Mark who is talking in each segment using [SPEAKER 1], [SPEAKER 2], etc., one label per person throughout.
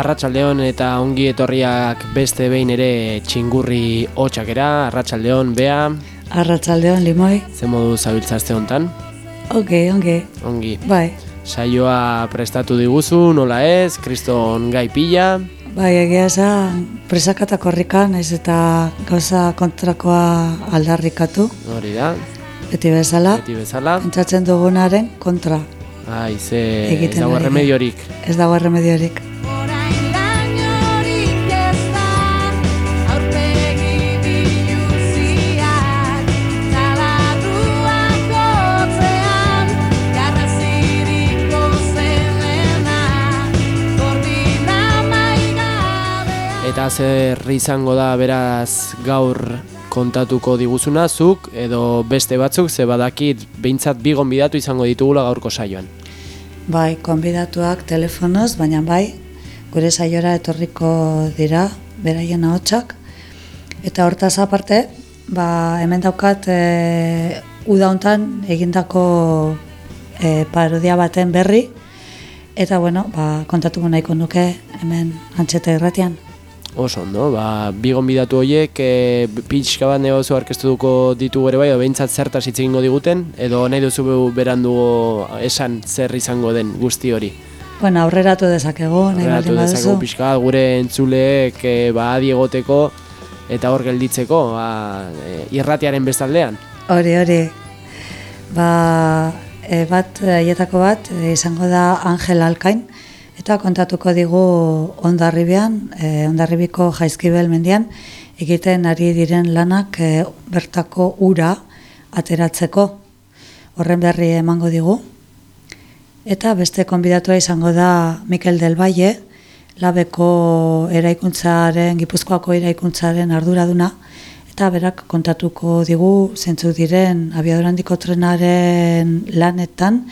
[SPEAKER 1] Arratsaldeon eta ongi etorriak beste behin ere txingurri hotxakera, arratsaldeon bea,
[SPEAKER 2] arratsaldeon limoi,
[SPEAKER 1] ze modu zabiltzazte hontan,
[SPEAKER 2] oke, onge,
[SPEAKER 1] ongi.
[SPEAKER 2] bai,
[SPEAKER 1] Saioa prestatu diguzu, nola ez, kriston gai pila,
[SPEAKER 2] bai, egia esan, presakata korrikan, ez eta gauza kontrakoa aldarrikatu,
[SPEAKER 1] hori da,
[SPEAKER 2] beti bezala,
[SPEAKER 1] beti bezala.
[SPEAKER 2] pentsatzen dugunaren kontra,
[SPEAKER 1] Ai, ze
[SPEAKER 2] Egiten
[SPEAKER 1] ez dago remediorik.
[SPEAKER 2] ez dago erremediorik.
[SPEAKER 1] Eta zer izango da beraz gaur kontatuko diguzuna zuk edo beste batzuk ze badakit behintzat bi gonbidatu izango ditugula gaurko saioan.
[SPEAKER 2] Bai, konbidatuak telefonoz, baina bai, gure saiora etorriko dira, beraien ahotsak. Eta hortaz aparte, ba, hemen daukat e, uda hontan egindako e, parodia baten berri, eta bueno, ba, kontatuko nahiko nuke hemen antxeta irratian.
[SPEAKER 1] Oso ondo, ba, bi gonbidatu horiek e, pixka bat negozio arkeztuko ditugu ere bai, edo behintzat zertaz hitz egingo diguten, edo nahi duzu berandugo esan zer izango den guzti hori.
[SPEAKER 2] Bueno, aurreratu dezakegu, nahi
[SPEAKER 1] Horrelatu
[SPEAKER 2] baldin baduzu.
[SPEAKER 1] pixka gure entzuleek e, ba, adi egoteko eta hor gelditzeko ba, e, irratiaren bestaldean.
[SPEAKER 2] Hori, hori. Ba, e, bat, haietako bat, izango da Angel Alkain, eta kontatuko digu ondarribian, e, ondarribiko jaizkibel mendian, egiten ari diren lanak e, bertako ura ateratzeko. Horren berri emango digu. Eta beste konbidatua izango da Mikel del Valle, labeko eraikuntzaren, gipuzkoako eraikuntzaren arduraduna, eta berak kontatuko digu zentzu diren abiadura handiko trenaren lanetan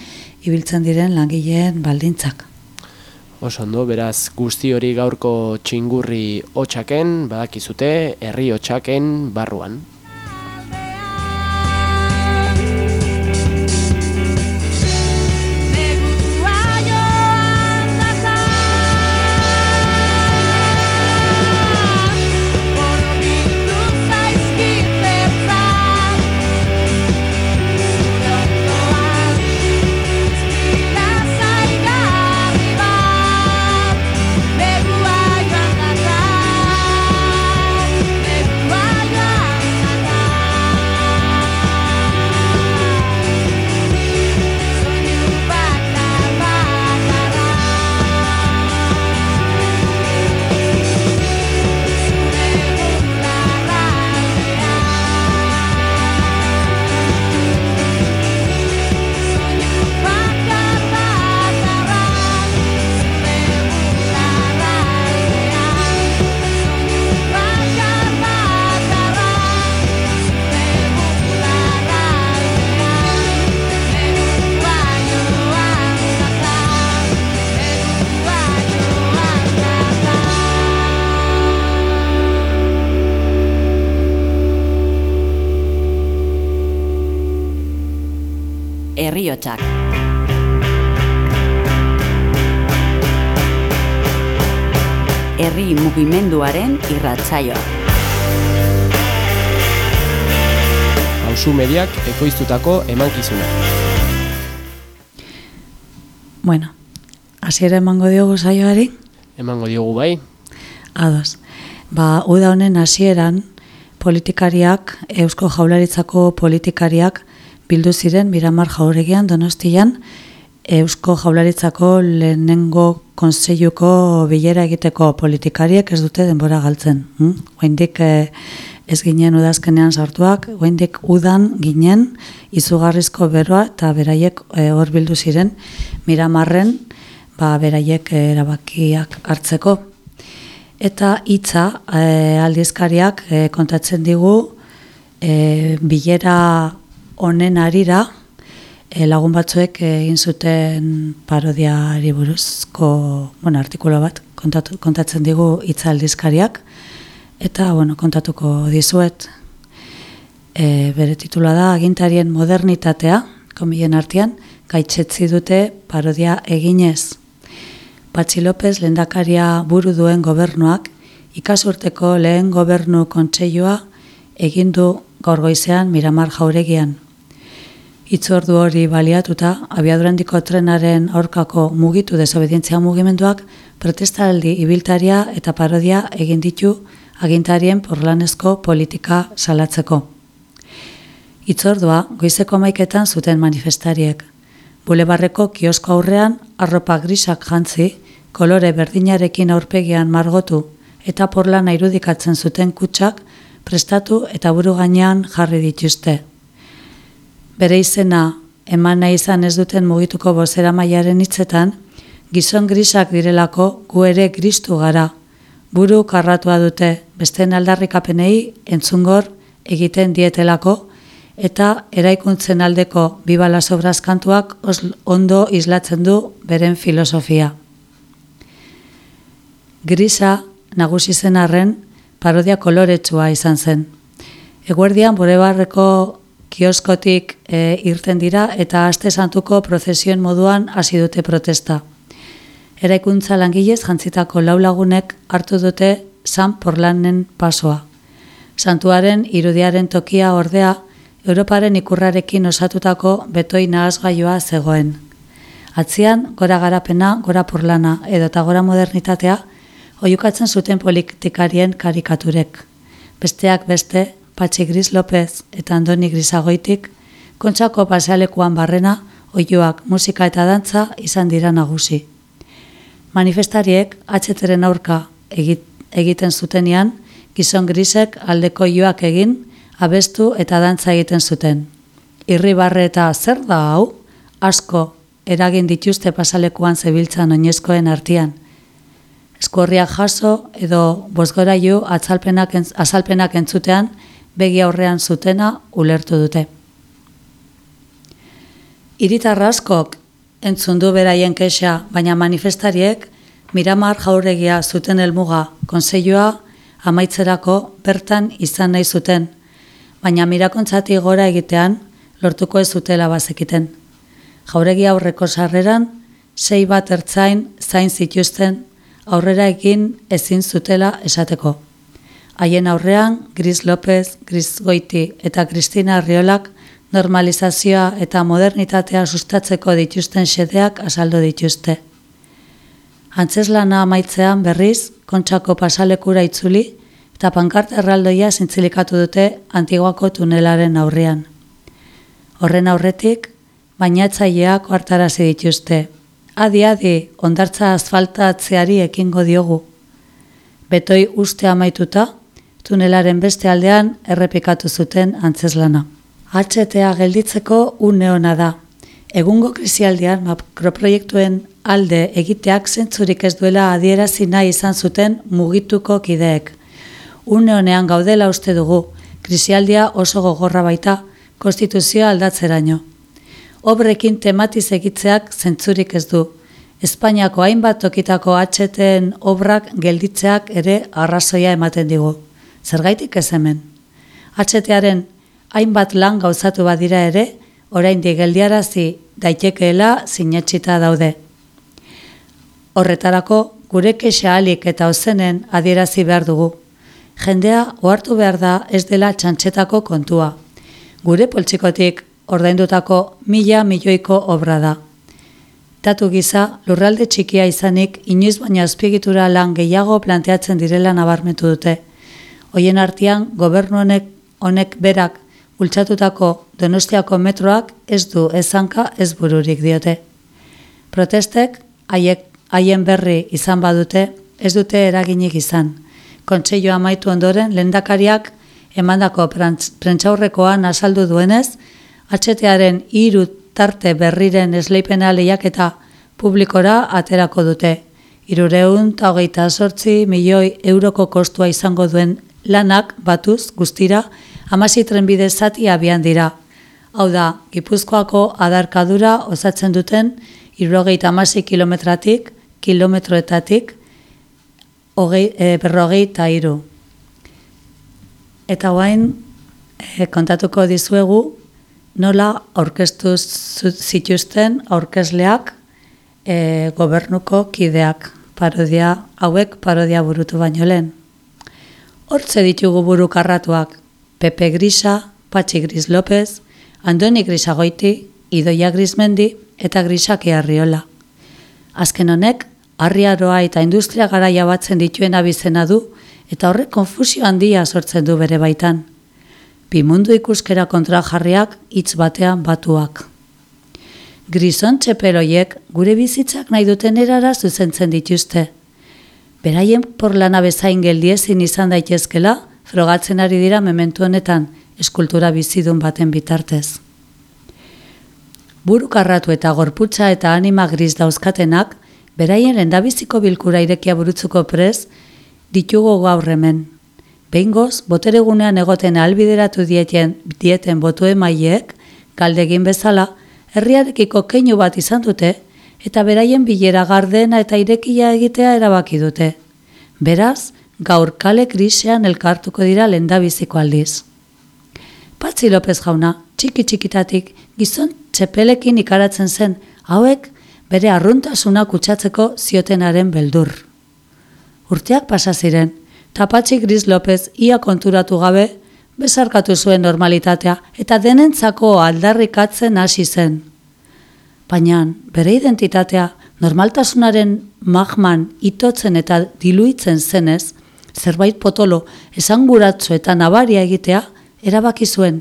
[SPEAKER 2] ibiltzen diren langileen baldintzak.
[SPEAKER 1] Oso ondo, beraz guzti hori gaurko txingurri hotxaken, badakizute, herri hotxaken barruan.
[SPEAKER 3] Irratsaioa.
[SPEAKER 1] Hauzu mediak ekoiztutako emankizuna.
[SPEAKER 2] Bueno, hasiera emango diogu saioari?
[SPEAKER 4] Emango diogu bai.
[SPEAKER 2] Ados. Ba, uda honen hasieran politikariak, Eusko Jaularitzako politikariak bildu ziren Miramar Jauregian Donostian Eusko Jaularitzako lehenengo konseiluko bilera egiteko politikariek ez dute denbora galtzen. Hm? Oaindik eh, ez ginen udazkenean sartuak, oaindik udan ginen izugarrizko beroa eta beraiek eh, hor bildu ziren Miramarren ba, beraiek erabakiak hartzeko. Eta hitza e, aldizkariak e, kontatzen digu e, bilera honen arira e, lagun batzuek egin zuten parodiari buruzko bueno, artikulu bat kontatu, kontatzen digu hitza aldizkariak eta bueno, kontatuko dizuet e, bere titula da agintarien modernitatea komilen artean gaitzetzi dute parodia eginez Patxi López lendakaria buru duen gobernuak ikasurteko lehen gobernu kontseilua egin du gaur goizean Miramar jauregian. Itzordu hori baliatuta, abiadurandiko trenaren aurkako mugitu desobedientzia mugimenduak protestaldi ibiltaria eta parodia egin ditu agintarien porlanezko politika salatzeko. Itzordua goizeko maiketan zuten manifestariek. Bulebarreko kiosko aurrean arropa grisak jantzi, kolore berdinarekin aurpegian margotu eta porlana irudikatzen zuten kutsak prestatu eta buru gainean jarri dituzte. Bere izena eman nahi izan ez duten mugituko bozera maiaren hitzetan, gizon grisak direlako gu ere gristu gara. Buru karratua dute besteen aldarrikapenei entzungor egiten dietelako eta eraikuntzen aldeko bibala sobrazkantuak ondo islatzen du beren filosofia. Grisa nagusi zen arren parodia koloretsua izan zen. Eguerdian Borebarreko kioskotik e, irten dira eta aste santuko prozesioen moduan hasi dute protesta. Eraikuntza langilez jantzitako laulagunek hartu dute San Porlanen pasoa. Santuaren irudiaren tokia ordea Europaren ikurrarekin osatutako betoi nahazgailua zegoen. Atzian, gora garapena, gora porlana edo eta gora modernitatea, oiukatzen zuten politikarien karikaturek. Besteak beste, Patxi Gris López eta Andoni Grisagoitik, kontxako pasealekuan barrena, oiuak musika eta dantza izan dira nagusi. Manifestariek atxeteren aurka egit, egiten zutenian, gizon grisek aldeko joak egin, abestu eta dantza egiten zuten. Irribarre eta zer da hau, asko eragin dituzte pasalekuan zebiltzan oinezkoen artean. Eskorriak jaso edo bozgorailu azalpenak, azalpenak entzutean begi aurrean zutena ulertu dute. Iritarra askok entzundu beraien kexa, baina manifestariek Miramar jauregia zuten helmuga konseilua amaitzerako bertan izan nahi zuten, baina mirakontzati gora egitean lortuko ez zutela bazekiten. Jauregi aurreko sarreran, sei bat ertzain zain zituzten aurrera egin ezin zutela esateko. Haien aurrean, Gris López, Gris Goiti eta Kristina Arriolak normalizazioa eta modernitatea sustatzeko dituzten xedeak azaldo dituzte. Antzeslana amaitzean berriz, kontxako pasalekura itzuli eta pankart erraldoia zintzilikatu dute antiguako tunelaren aurrean. Horren aurretik, bainatzaileak hartarazi dituzte. Adi, adi, ondartza asfaltatzeari ekingo diogu. Betoi uste amaituta, tunelaren beste aldean errepikatu zuten antzeslana. HTA gelditzeko une hona da. Egungo krisialdian makroproiektuen alde egiteak zentzurik ez duela adierazi nahi izan zuten mugituko kideek. Une honean gaudela uste dugu, krisialdia oso gogorra baita, konstituzioa aldatzeraino. Obrekin tematiz egitzeak zentzurik ez du. Espainiako hainbat tokitako atxeten obrak gelditzeak ere arrazoia ematen digu. Zergaitik ez hemen. Atxetearen hainbat lan gauzatu badira ere, oraindik geldiarazi daitekeela sinetxita daude. Horretarako, gure kexa alik eta ozenen adierazi behar dugu. Jendea ohartu behar da ez dela txantxetako kontua. Gure poltsikotik ordaindutako mila milioiko obra da. Datu gisa, lurralde txikia izanik, inoiz baina azpiegitura lan gehiago planteatzen direla nabarmetu dute. Hoien artean, gobernu honek, honek berak bultzatutako donostiako metroak ez du ezanka ez bururik diote. Protestek, haiek, haien berri izan badute, ez dute eraginik izan. Kontseilua amaitu ondoren, lendakariak emandako prentsaurrekoan azaldu duenez, HTaren hiru tarte berriren esleipena lehiaketa publikora aterako dute. Irureun eta hogeita sortzi milioi euroko kostua izango duen lanak batuz guztira amasi trenbide zati abian dira. Hau da, Gipuzkoako adarkadura osatzen duten irurogeita amasi kilometratik, kilometroetatik, hogei, e, berrogei eta iru. Eta guain, e, kontatuko dizuegu, nola aurkeztu zituzten aurkezleak e, gobernuko kideak parodia, hauek parodia burutu baino lehen. Hortze ditugu burukarratuak, Pepe Grisa, Patxi Gris López, Andoni Grisagoiti, Idoia Grismendi eta Grisaki Arriola. Azken honek, arriaroa eta industria garaia batzen dituen abizena du, eta horrek konfusio handia sortzen du bere baitan. Bimundu ikuskera kontra jarriak hitz batean batuak. Grison txeperoiek gure bizitzak nahi duten erara zuzentzen dituzte. Beraien porlana bezain geldiezin izan daitezkela, frogatzen ari dira mementu honetan, eskultura bizidun baten bitartez. Burukarratu eta gorputza eta anima gris dauzkatenak, beraien lendabiziko bilkura irekia burutzuko prez, ditugu gaur hemen. Behingoz, boteregunean egoten albideratu dieten, dieten botu emaileek, galdegin bezala, herriarekiko keinu bat izan dute, eta beraien bilera gardena eta irekia egitea erabaki dute. Beraz, gaur kale grisean elkartuko dira lendabiziko aldiz. Patzi López jauna, txiki txikitatik, gizon txepelekin ikaratzen zen, hauek bere arruntasuna kutsatzeko ziotenaren beldur. Urteak pasa ziren, eta Patxi Gris López ia konturatu gabe, bezarkatu zuen normalitatea eta denentzako aldarrikatzen hasi zen. Baina bere identitatea normaltasunaren magman itotzen eta diluitzen zenez, zerbait potolo esanguratzu eta nabaria egitea, erabaki zuen,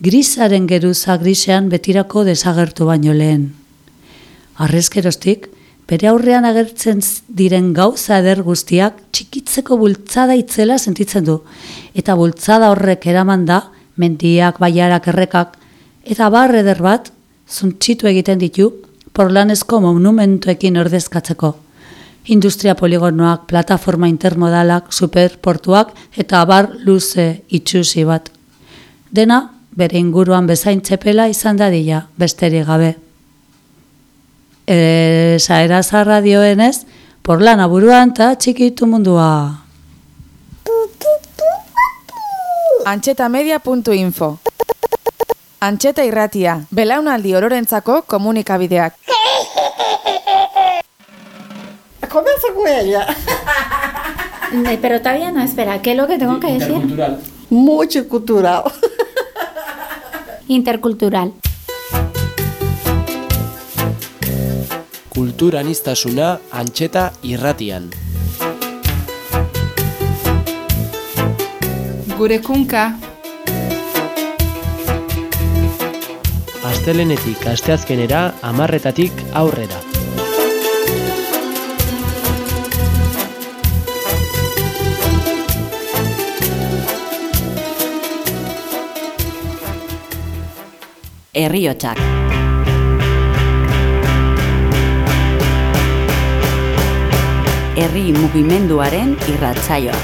[SPEAKER 2] grisaren geruza grisean betirako desagertu baino lehen. Arrezkerostik, bere aurrean agertzen diren gauza eder guztiak txikitzeko bultzada itzela sentitzen du, eta bultzada horrek eraman da, mendiak, baiarak, errekak, eta bar eder bat, zuntxitu egiten ditu, porlanezko monumentuekin ordezkatzeko. Industria poligonoak, plataforma intermodalak, superportuak eta abar luze itxusi bat. Dena, bere inguruan bezain txepela izan dadila, besterik gabe. E, saera zarra dioenez, porlana buruan eta txikitu mundua.
[SPEAKER 5] Antxetamedia.info Antxeta irratia, belaunaldi ororentzako komunikabideak.
[SPEAKER 6] Comienza con ella.
[SPEAKER 7] Eh, Pero todavía no, espera, ¿qué es lo que tengo que decir?
[SPEAKER 6] Mucho cultural.
[SPEAKER 7] Intercultural.
[SPEAKER 4] Kulturaniztasuna antxeta irratian.
[SPEAKER 5] Gure kunka,
[SPEAKER 4] Astelenetik asteazkenera amarretatik aurrera.
[SPEAKER 3] Herriotsak. Herri mugimenduaren irratsaioa.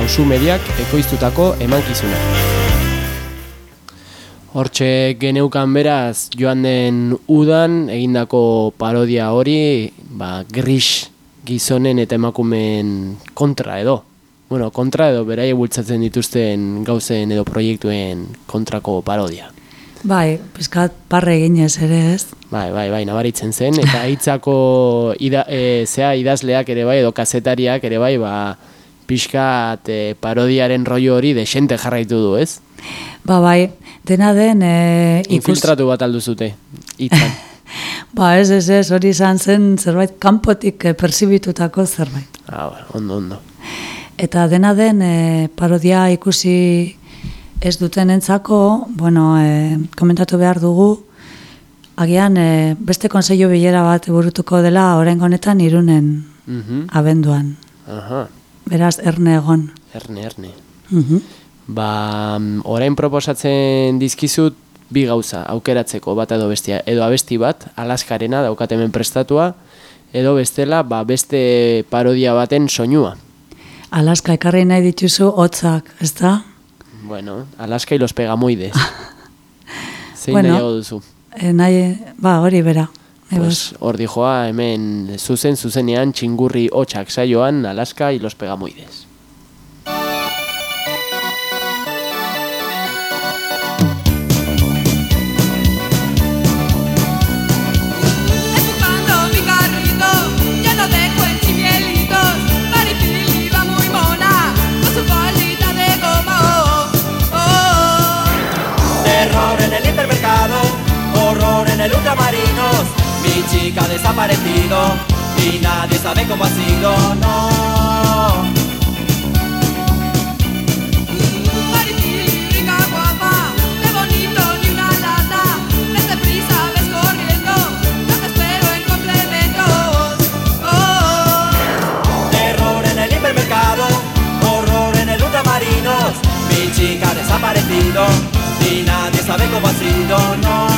[SPEAKER 4] Hauzu mediak ekoiztutako emankizuna. Hortxe geneukan beraz joan den udan egindako parodia hori ba, gris gizonen eta emakumeen kontra edo. Bueno, kontra edo beraie bultzatzen dituzten gauzen edo proiektuen kontrako parodia.
[SPEAKER 2] Bai, pizkat parre eginez ere ez.
[SPEAKER 4] Bai, bai, bai, nabaritzen zen, eta hitzako ida, e, zea idazleak ere bai, edo kazetariak ere bai, ba, pixkat e, parodiaren rollo hori desente jarraitu du, ez?
[SPEAKER 2] Ba bai, dena den e, ikus...
[SPEAKER 4] Infiltratu bat alduzute, hitzan.
[SPEAKER 2] Ba ez ez ez, hori izan zen zerbait kanpotik eh, pertsibitutako zerbait.
[SPEAKER 4] ah, bueno, ondo, ondo.
[SPEAKER 2] Eta dena den e, parodia ikusi ez duten entzako, bueno, e, komentatu behar dugu, agian e, beste konseio bilera bat burutuko dela orain honetan irunen
[SPEAKER 4] Mhm.
[SPEAKER 2] abenduan.
[SPEAKER 4] Aha,
[SPEAKER 2] Beraz, erne egon.
[SPEAKER 4] erne, erne.
[SPEAKER 2] Mhm.
[SPEAKER 4] Ba, mm, orain proposatzen dizkizut bi gauza aukeratzeko bat edo bestia. Edo abesti bat, Alaskarena daukat hemen prestatua, edo bestela, ba, beste parodia baten soinua.
[SPEAKER 2] Alaska ekarri nahi dituzu hotzak, ez da?
[SPEAKER 4] Bueno, Alaska y los pegamoides. Zein
[SPEAKER 2] Bueno.
[SPEAKER 4] nahiago duzu?
[SPEAKER 2] E, nahi, ba, hori bera.
[SPEAKER 4] Pues, hor dijoa hemen zuzen zuzenean txingurri hotxak saioan Alaska y los pegamoides.
[SPEAKER 8] Chica ha desaparecido y nadie sabe cómo ha sido, no.
[SPEAKER 9] Maripili, rica guapa, de bonito ni una lata Desde prisa ves corriendo, no te espero en complementos oh.
[SPEAKER 8] Terror en el hipermercado, horror en el ultramarinos. Mi chica ha desaparecido y nadie sabe cómo ha sido, no.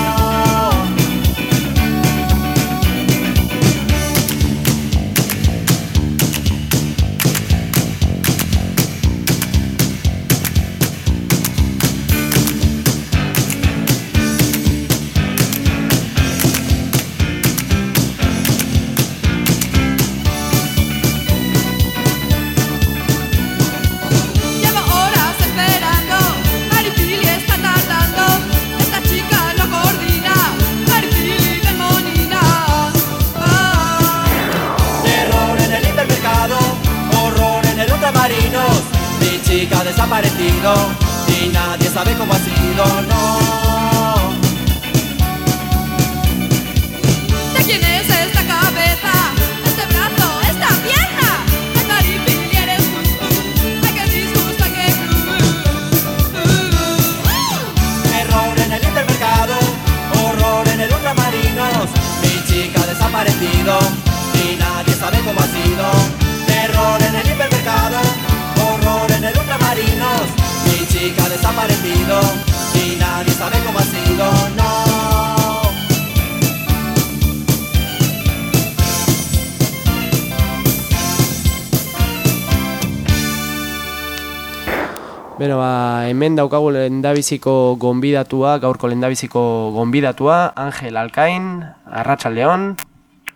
[SPEAKER 4] Hemen daukagu lendabiziko gonbidatua, gaurko lendabiziko gonbidatua, Angel Alkain, Arratsaldeon.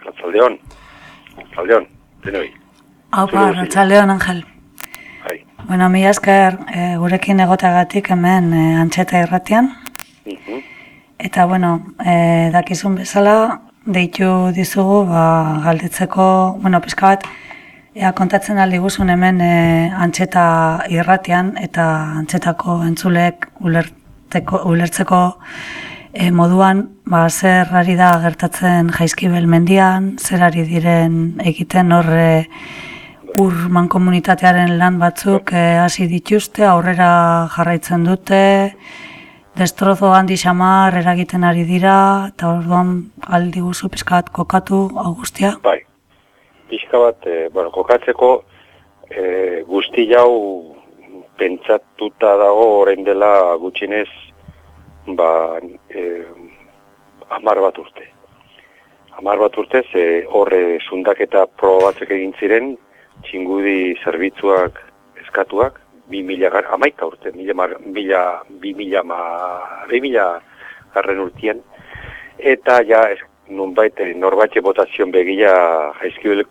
[SPEAKER 10] Arratsaldeon. Arratsaldeon, denoi.
[SPEAKER 2] Haupa, Arratxaldeon, Angel.
[SPEAKER 10] Bai.
[SPEAKER 2] Bueno, mi esker e, gurekin egoteagatik hemen e, antxeta irratian.
[SPEAKER 10] Mhm.
[SPEAKER 2] Eta, bueno, e, dakizun bezala, deitu dizugu, ba, galdetzeko, bueno, pizka bat, ea kontatzen aldi guzun hemen e, antxeta irratian, eta antxetako entzulek ulerteko, ulertzeko e, moduan, ba, zer ari da gertatzen jaizkibel mendian, zer ari diren egiten horre ur mankomunitatearen lan batzuk eh, hasi dituzte, aurrera jarraitzen dute, destrozo handi xamar eragiten ari dira, eta orduan aldi guzu pizkat kokatu augustia.
[SPEAKER 10] Bai. Pixka bat, e, bueno, kokatzeko e, guzti jau pentsatuta dago orain dela gutxinez ba, e, amar bat urte. Amar bat urte, ze horre zundaketa proba batzuk egin ziren, txingudi zerbitzuak eskatuak, bi mila, gar- amaika urte, mila, mar- mila, bi mila, ma, bi mila garren urtien, eta ja, nunbait, eh, norbait botazion begia jaizkibel,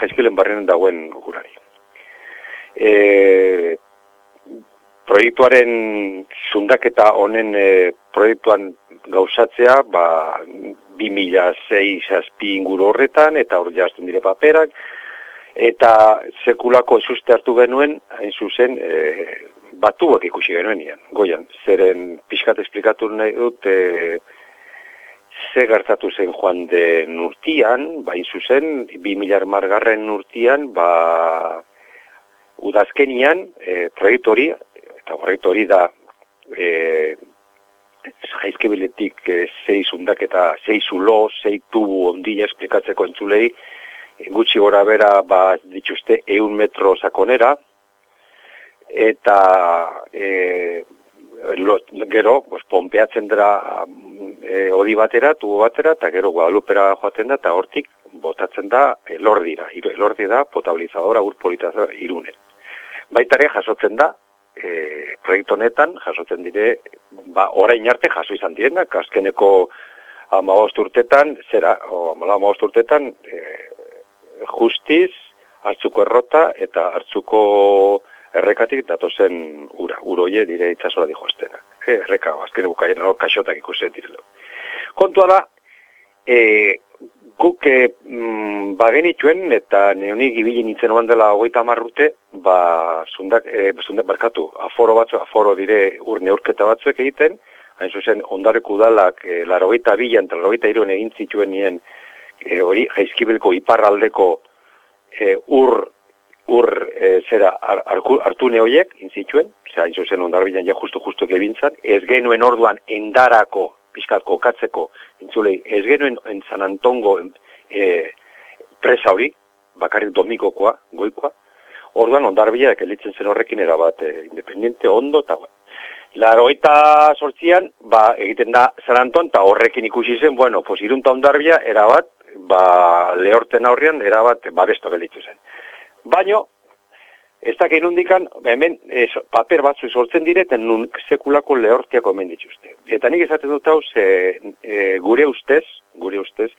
[SPEAKER 10] jaizkibilen barrenan dagoen gurari. E, proiektuaren zundaketa honen e, proiektuan gauzatzea, ba, 2006 zazpi inguru horretan, eta hor jazten dire paperak, Eta sekulako esuste hartu genuen, hain zuzen, e, batuak ikusi genuen ian, goian. Zeren pixkat esplikatu nahi dut, e, ze gertatu zen joan den urtian, bain zuzen, 2000 margarren urtian, ba, udazkenian, e, proiektu eta proiektu hori da, e, jaizkibiletik e, zei zundak eta zei zulo, zei tubu ondila esplikatzeko entzulei, gutxi gora bera, ba, dituzte, eun metro sakonera, eta e, lo, gero, pues, pompeatzen dira e, hori batera, tubo batera, eta gero Guadalupera joaten da, eta hortik botatzen da elordira. Elordi da potabilizadora urpolitazioa irunen. Baitare jasotzen da, e, proiektu honetan, jasotzen dire, ba, orain arte jaso izan direnak, azkeneko amabost urtetan, zera, o amabost urtetan, e, justiz, hartzuko errota, eta hartzuko errekatik datozen ura, uroie dire itxasora dihoaztena. E, erreka, azken bukaien hor kaxotak ikusten direlo. Kontua da, e, guk e, mm, bagenituen eta neonik ibili nintzen oan dela hogeita marrute, ba, zundak, e, zundak barkatu, aforo batzu, aforo dire ur neurketa batzuek egiten, hain zuzen, ondareko udalak e, larogeita bilan larogeita iruen egin zituen nien e, hori jaizkibelko iparraldeko e, ur ur e, zera hartu neoiek inzituen, zera hain zuzen ondarbilan ja justu-justu gebintzan, ez genuen orduan endarako, pixkat kokatzeko, intzulei, ez genuen en San Antongo e, presa hori, bakarrik domikokoa, goikoa, orduan ondarbilak elitzen zen horrekin erabat e, independiente, ondo, eta bueno. Laroita sortzian, ba, egiten da San Anton, eta horrekin ikusi zen, bueno, pues irunta ondarbia, erabat, ba, lehorten aurrian, erabat, babesto gelitu zen. Baino, ez dakit nundikan, hemen ez, paper batzu sortzen direten nun sekulako lehortiako hemen dituzte. Eta nik esaten dut hau, ze, e, gure ustez, gure ustez,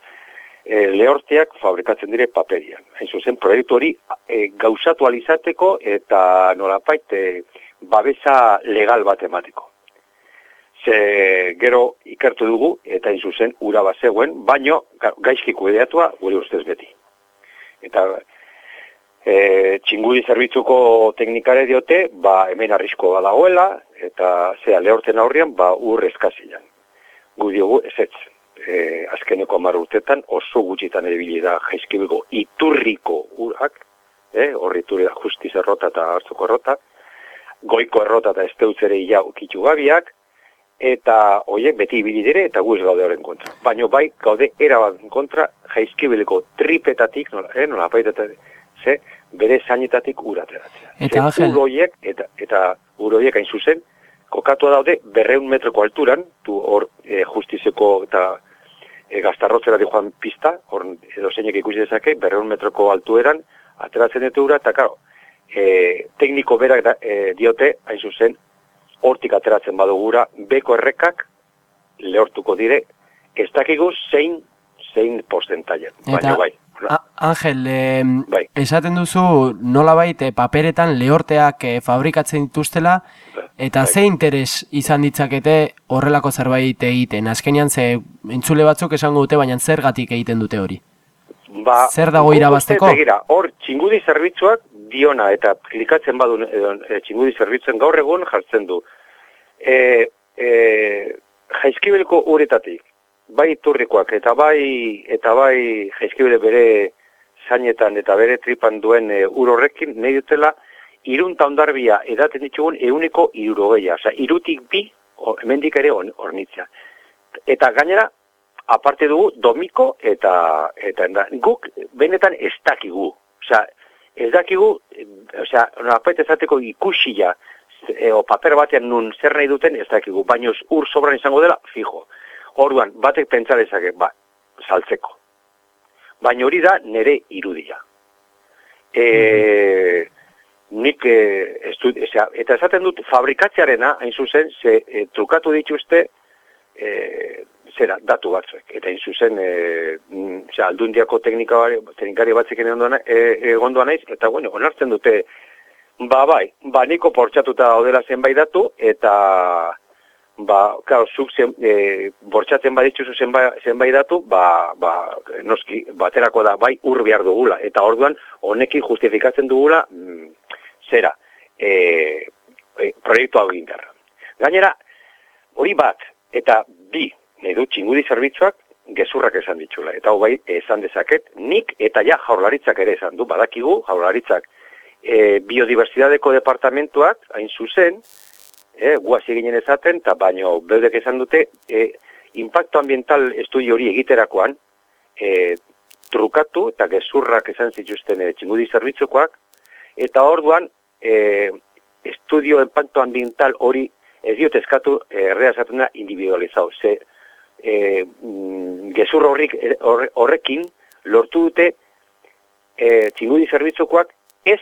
[SPEAKER 10] e, lehortiak fabrikatzen dire paperian. Hain zuzen, proiektu hori e, gauzatu alizateko eta nolapait e, babesa legal bat emateko. Ze gero ikertu dugu eta hain zuzen ura bazegoen, baino gaizki kudeatua gure ustez beti. Eta e, txingudi zerbitzuko teknikare diote, ba hemen arrisko badagoela, eta zea lehorten aurrian, ba ur eskazilan. Gu diogu ezetz. E, azkeneko amar urtetan oso gutxitan erabili da jaizkibeko iturriko urak, eh, horri iturri da justiz errota eta hartzuko errota, goiko errota eta esteutzere ukitu gabiak, eta hoiek beti ibili dire eta gu ez gaude horren kontra. Baina bai gaude erabat kontra jaizkibeleko tripetatik, nola, eh, nola baitatik, ze, bere zainetatik urateratzea.
[SPEAKER 4] Eta, Angel?
[SPEAKER 10] Uroiek, eta, eta uroiek hain zuzen, kokatua daude berreun metroko alturan, tu hor e, justizeko eta e, gaztarrotzera joan pista, hor edo zeinek ikusi dezake, berreun metroko altueran, ateratzen dute ura, eta karo, e, tekniko berak da, e, diote, hain zuzen, hortik ateratzen badugura, beko errekak lehortuko dire, ez dakigu zein, zein porcentaien, baina bai.
[SPEAKER 4] A, Angel, eh,
[SPEAKER 10] Bai.
[SPEAKER 4] esaten duzu nolabait eh, paperetan lehorteak eh, fabrikatzen dituztela eta
[SPEAKER 10] Bai.
[SPEAKER 4] ze interes izan ditzakete horrelako zerbait egiten? Azkenean ze entzule batzuk esango dute baina zergatik egiten dute hori?
[SPEAKER 10] Ba,
[SPEAKER 4] Zer dago irabazteko?
[SPEAKER 10] Begira, hor txingudi zerbitzuak diona eta klikatzen badu e, txingudi zerbitzuen gaur egun jartzen du. E, e, jaizkibelko uretatik, bai iturrikoak eta bai eta bai jaizkibele bere zainetan eta bere tripan duen e, ur horrekin nahi dutela irunta ondarbia edaten ditugun euneko irurogeia. Osa, irutik bi, hemendik ere on, ornitzea. Eta gainera, aparte dugu, domiko eta, eta guk benetan ez dakigu. Osea, ez dakigu, osea, nolapait ezateko ikusia, e, o paper batean nun zer nahi duten ez dakigu, baina ur sobran izango dela, fijo. Orduan, batek pentsa dezake, ba, saltzeko. Baina hori da nere irudia. E, nik, e, estu, esea, eta esaten dut, fabrikatzearena, hain zuzen, ze e, trukatu dituzte, e, zera, datu batzuek. Eta hain zuzen, e, mm, osea, aldundiako teknikari, teknikari batzuk egon e, egondoa naiz, eta bueno, onartzen dute, ba bai, ba niko portxatuta daudela zenbait datu, eta ba, claro, zuk zen, e, bortxatzen baditzuzu zenbait, zenbait datu, ba, ba, noski, baterako da, bai, ur behar dugula. Eta orduan, honekin justifikatzen dugula, mm, zera, e, e, proiektu hau egin beharra. Gainera, hori bat, eta bi, nahi du, txingudi zerbitzuak, gezurrak esan ditxula. Eta hau bai, esan dezaket, nik eta ja jaurlaritzak ere esan du, badakigu, jaurlaritzak, e, biodiversidadeko departamentuak, hain zuzen, e, guazi ginen ezaten, eta baino beudek esan dute, e, impacto ambiental estudio hori egiterakoan, e, trukatu eta gezurrak esan zituzten e, txingudi zerbitzukoak, eta orduan, e, estudio impacto ambiental hori ez diot eskatu e, errea esaten da individualizau. Ze, e, mm, gezur horrik, horre- horrekin lortu dute e, txingudi zerbitzukoak ez,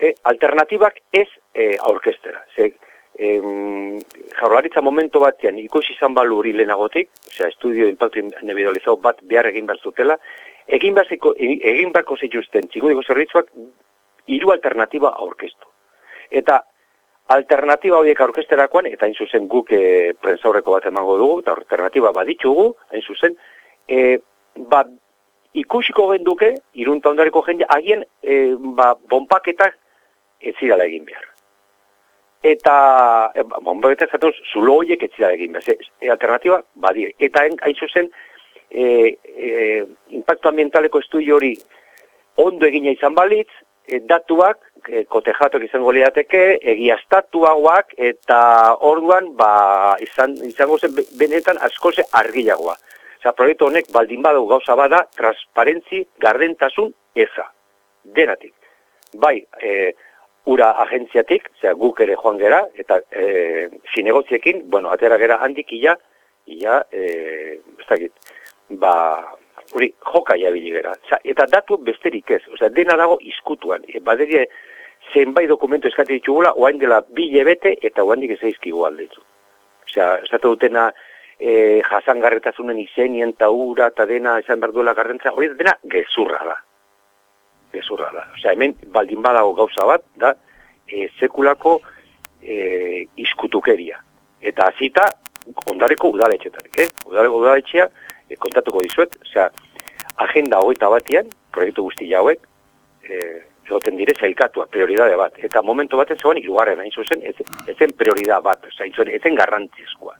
[SPEAKER 10] e, alternatibak ez e, aurkestera. Ze, em, jaurlaritza momento batean ikusi izan balu hori lehenagotik, osea, estudio impacto individualizau bat behar egin behar zutela, egin, beharko, egin beharko zituzten txingudiko zerbitzuak hiru alternatiba aurkeztu. Eta alternatiba horiek aurkesterakoan, eta hain zuzen guk e, prentzaurreko bat emango dugu, eta alternatiba baditugu, hain zuzen, e, ba, ikusiko genduke, irunta ondareko jende, agien e, ba, bonpaketak ez zirala egin behar. Eta, e, ba, bonpaketak zaten zulo horiek ez zirala egin. Ze, e, alternatiba badire. Eta hain zuzen, e, e, impacto ambientaleko estudio hori ondo egina izan balitz, e, datuak, e, kotejatuak izango lirateke, egiaztatuagoak, eta orduan, ba, izan, izango zen be- benetan asko ze argilagoa. Osea, proiektu honek baldin badu gauza bada, transparentzi, gardentasun, eza. Denatik. Bai, e, ura agentziatik, osea, guk ere joan gera, eta e, zinegotziekin, bueno, atera gera handik ia, ia, e, ez dakit, ba, hori, joka jabili gera. Osea, eta datu besterik ez, osea, dena dago izkutuan. E, baderie, zenbait dokumentu eskati ditugula, oain dela bi lebete eta oaindik ez eizkigu aldetzu. Osea, esate dutena, e, jasangarretasunen izenien eta ura eta dena esan behar duela gardentza, hori dena gezurra da. Gezurra da. Osea, hemen baldin badago gauza bat, da, e, sekulako e, iskutukeria. Eta hasita ondareko udaletxetarik, eh? Udareko udaletxea, e, kontatuko dizuet, osea, agenda hogeita batian, proiektu guzti hauek, e, egoten dire zailkatua, prioridade bat. Eta momentu baten zegoen hirugarren hain zuzen, ez, ez zen prioridad bat, osea, hain zuzen, ez zen garrantzizkoa.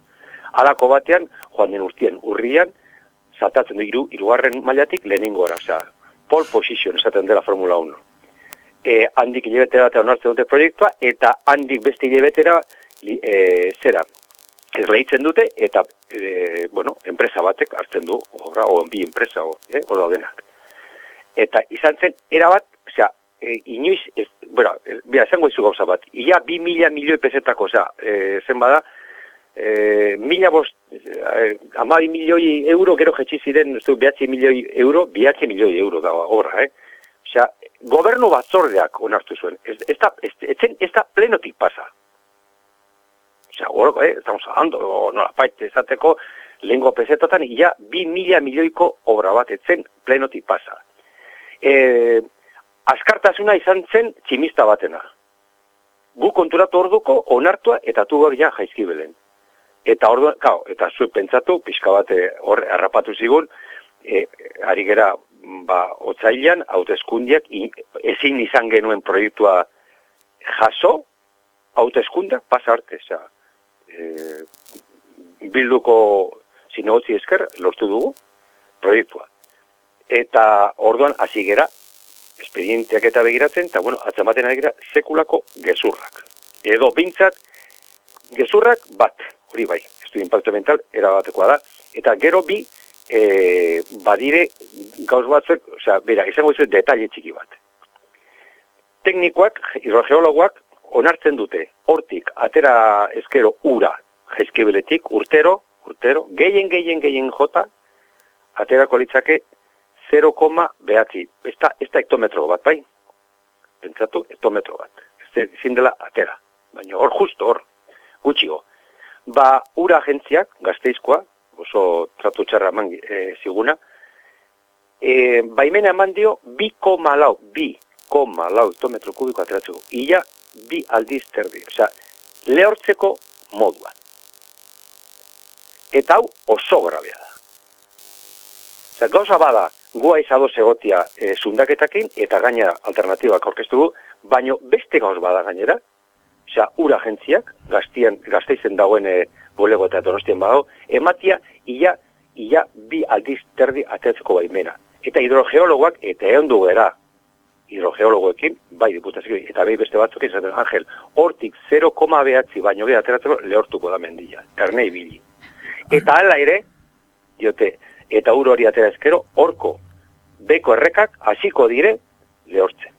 [SPEAKER 10] Halako batean, joan den urtien urrian, zatatzen du hiru, hirugarren mailatik lehenengora, osea, pole position esaten dela Formula 1. E, handik hilabetera eta onartzen dute proiektua, eta handik beste hilabetera e, zera, esleitzen dute, eta, e, bueno, enpresa batek hartzen du, obra, o bi enpresa, o, eh, hor daudenak. Eta izan zen, erabat, osea, e, inoiz, ez, e, bera, esango izu gauza bat, ia bi mila milioi pesetako, osea, e, zen bada, e, mila bost, e, amabi milioi euro, gero jetxi ziren, ez du, behatzi milioi euro, behatzi milioi euro da horra, eh? Osea, gobernu batzordeak onartu zuen, ez, ez, da, ez, ez, zen- ez da plenotik pasa. Osea, hor, eh, estamos hablando, nola paite esateko, lengo pesetatan, ia bi mila milioiko obra bat etzen plenotik pasa. E, askartasuna izan zen tximista batena. Gu konturatu orduko onartua eta tu hor ja jaizkibelen. Eta orduan, kao, eta zuek pentsatu, pixka bat eh, hor harrapatu zigun, e, ari gera, ba, otzailan, hauteskundiak, i- ezin izan genuen proiektua jaso, hauteskundak pasa arte, osea, e, bilduko zinegotzi esker lortu dugu proiektua. Eta orduan hasi gera, espedienteak eta begiratzen, eta bueno, atzamaten ari gera sekulako gezurrak. Edo pintzat, gezurrak bat, hori bai, estudio impacto mental erabatekoa da, eta gero bi, e, badire gauz batzuk, osea, bera, izango dizuet detalle txiki bat. Teknikoak, hidrogeologoak, onartzen dute, hortik, atera ezkero ura, jaizkibeletik, urtero, urtero, gehien, gehien, gehien jota, aterako litzake 0, behatzi. Ez da, ez da hektometro bat, bai? Pentsatu, hektometro bat. Ez da, dela atera. Baina hor justo, hor, gutxigo. Ba, ura agentziak, gazteizkoa, oso tratu txarra eman e, ziguna, e, baimena eman dio 2,4 lau, 2,4 lau hektometro kubiko ateratzeko. Ia, bi aldiz terdi. Osea, lehortzeko moduan. Eta hau oso grabea da. Zer, gauza bada, gua izado egotia e, zundaketakin, eta gaina alternatibak aurkeztu du, baino beste gauz bada gainera, Osea, ura agentziak, gaztien, gazteizen dagoen e, bolego eta donostien badago, ematia, ia, ia bi aldiz terdi atetzeko baimena. Eta hidrogeologoak, eta egon du gara, hidrogeologoekin, bai diputazio, eta bai beste batzuk izaten, Angel, hortik 0, behatzi baino gehi ateratzeko lehortuko da mendila, erne ibili. Eta hala ere, diote, eta ur hori atera ezkero, horko, beko errekak hasiko dire lehortzen.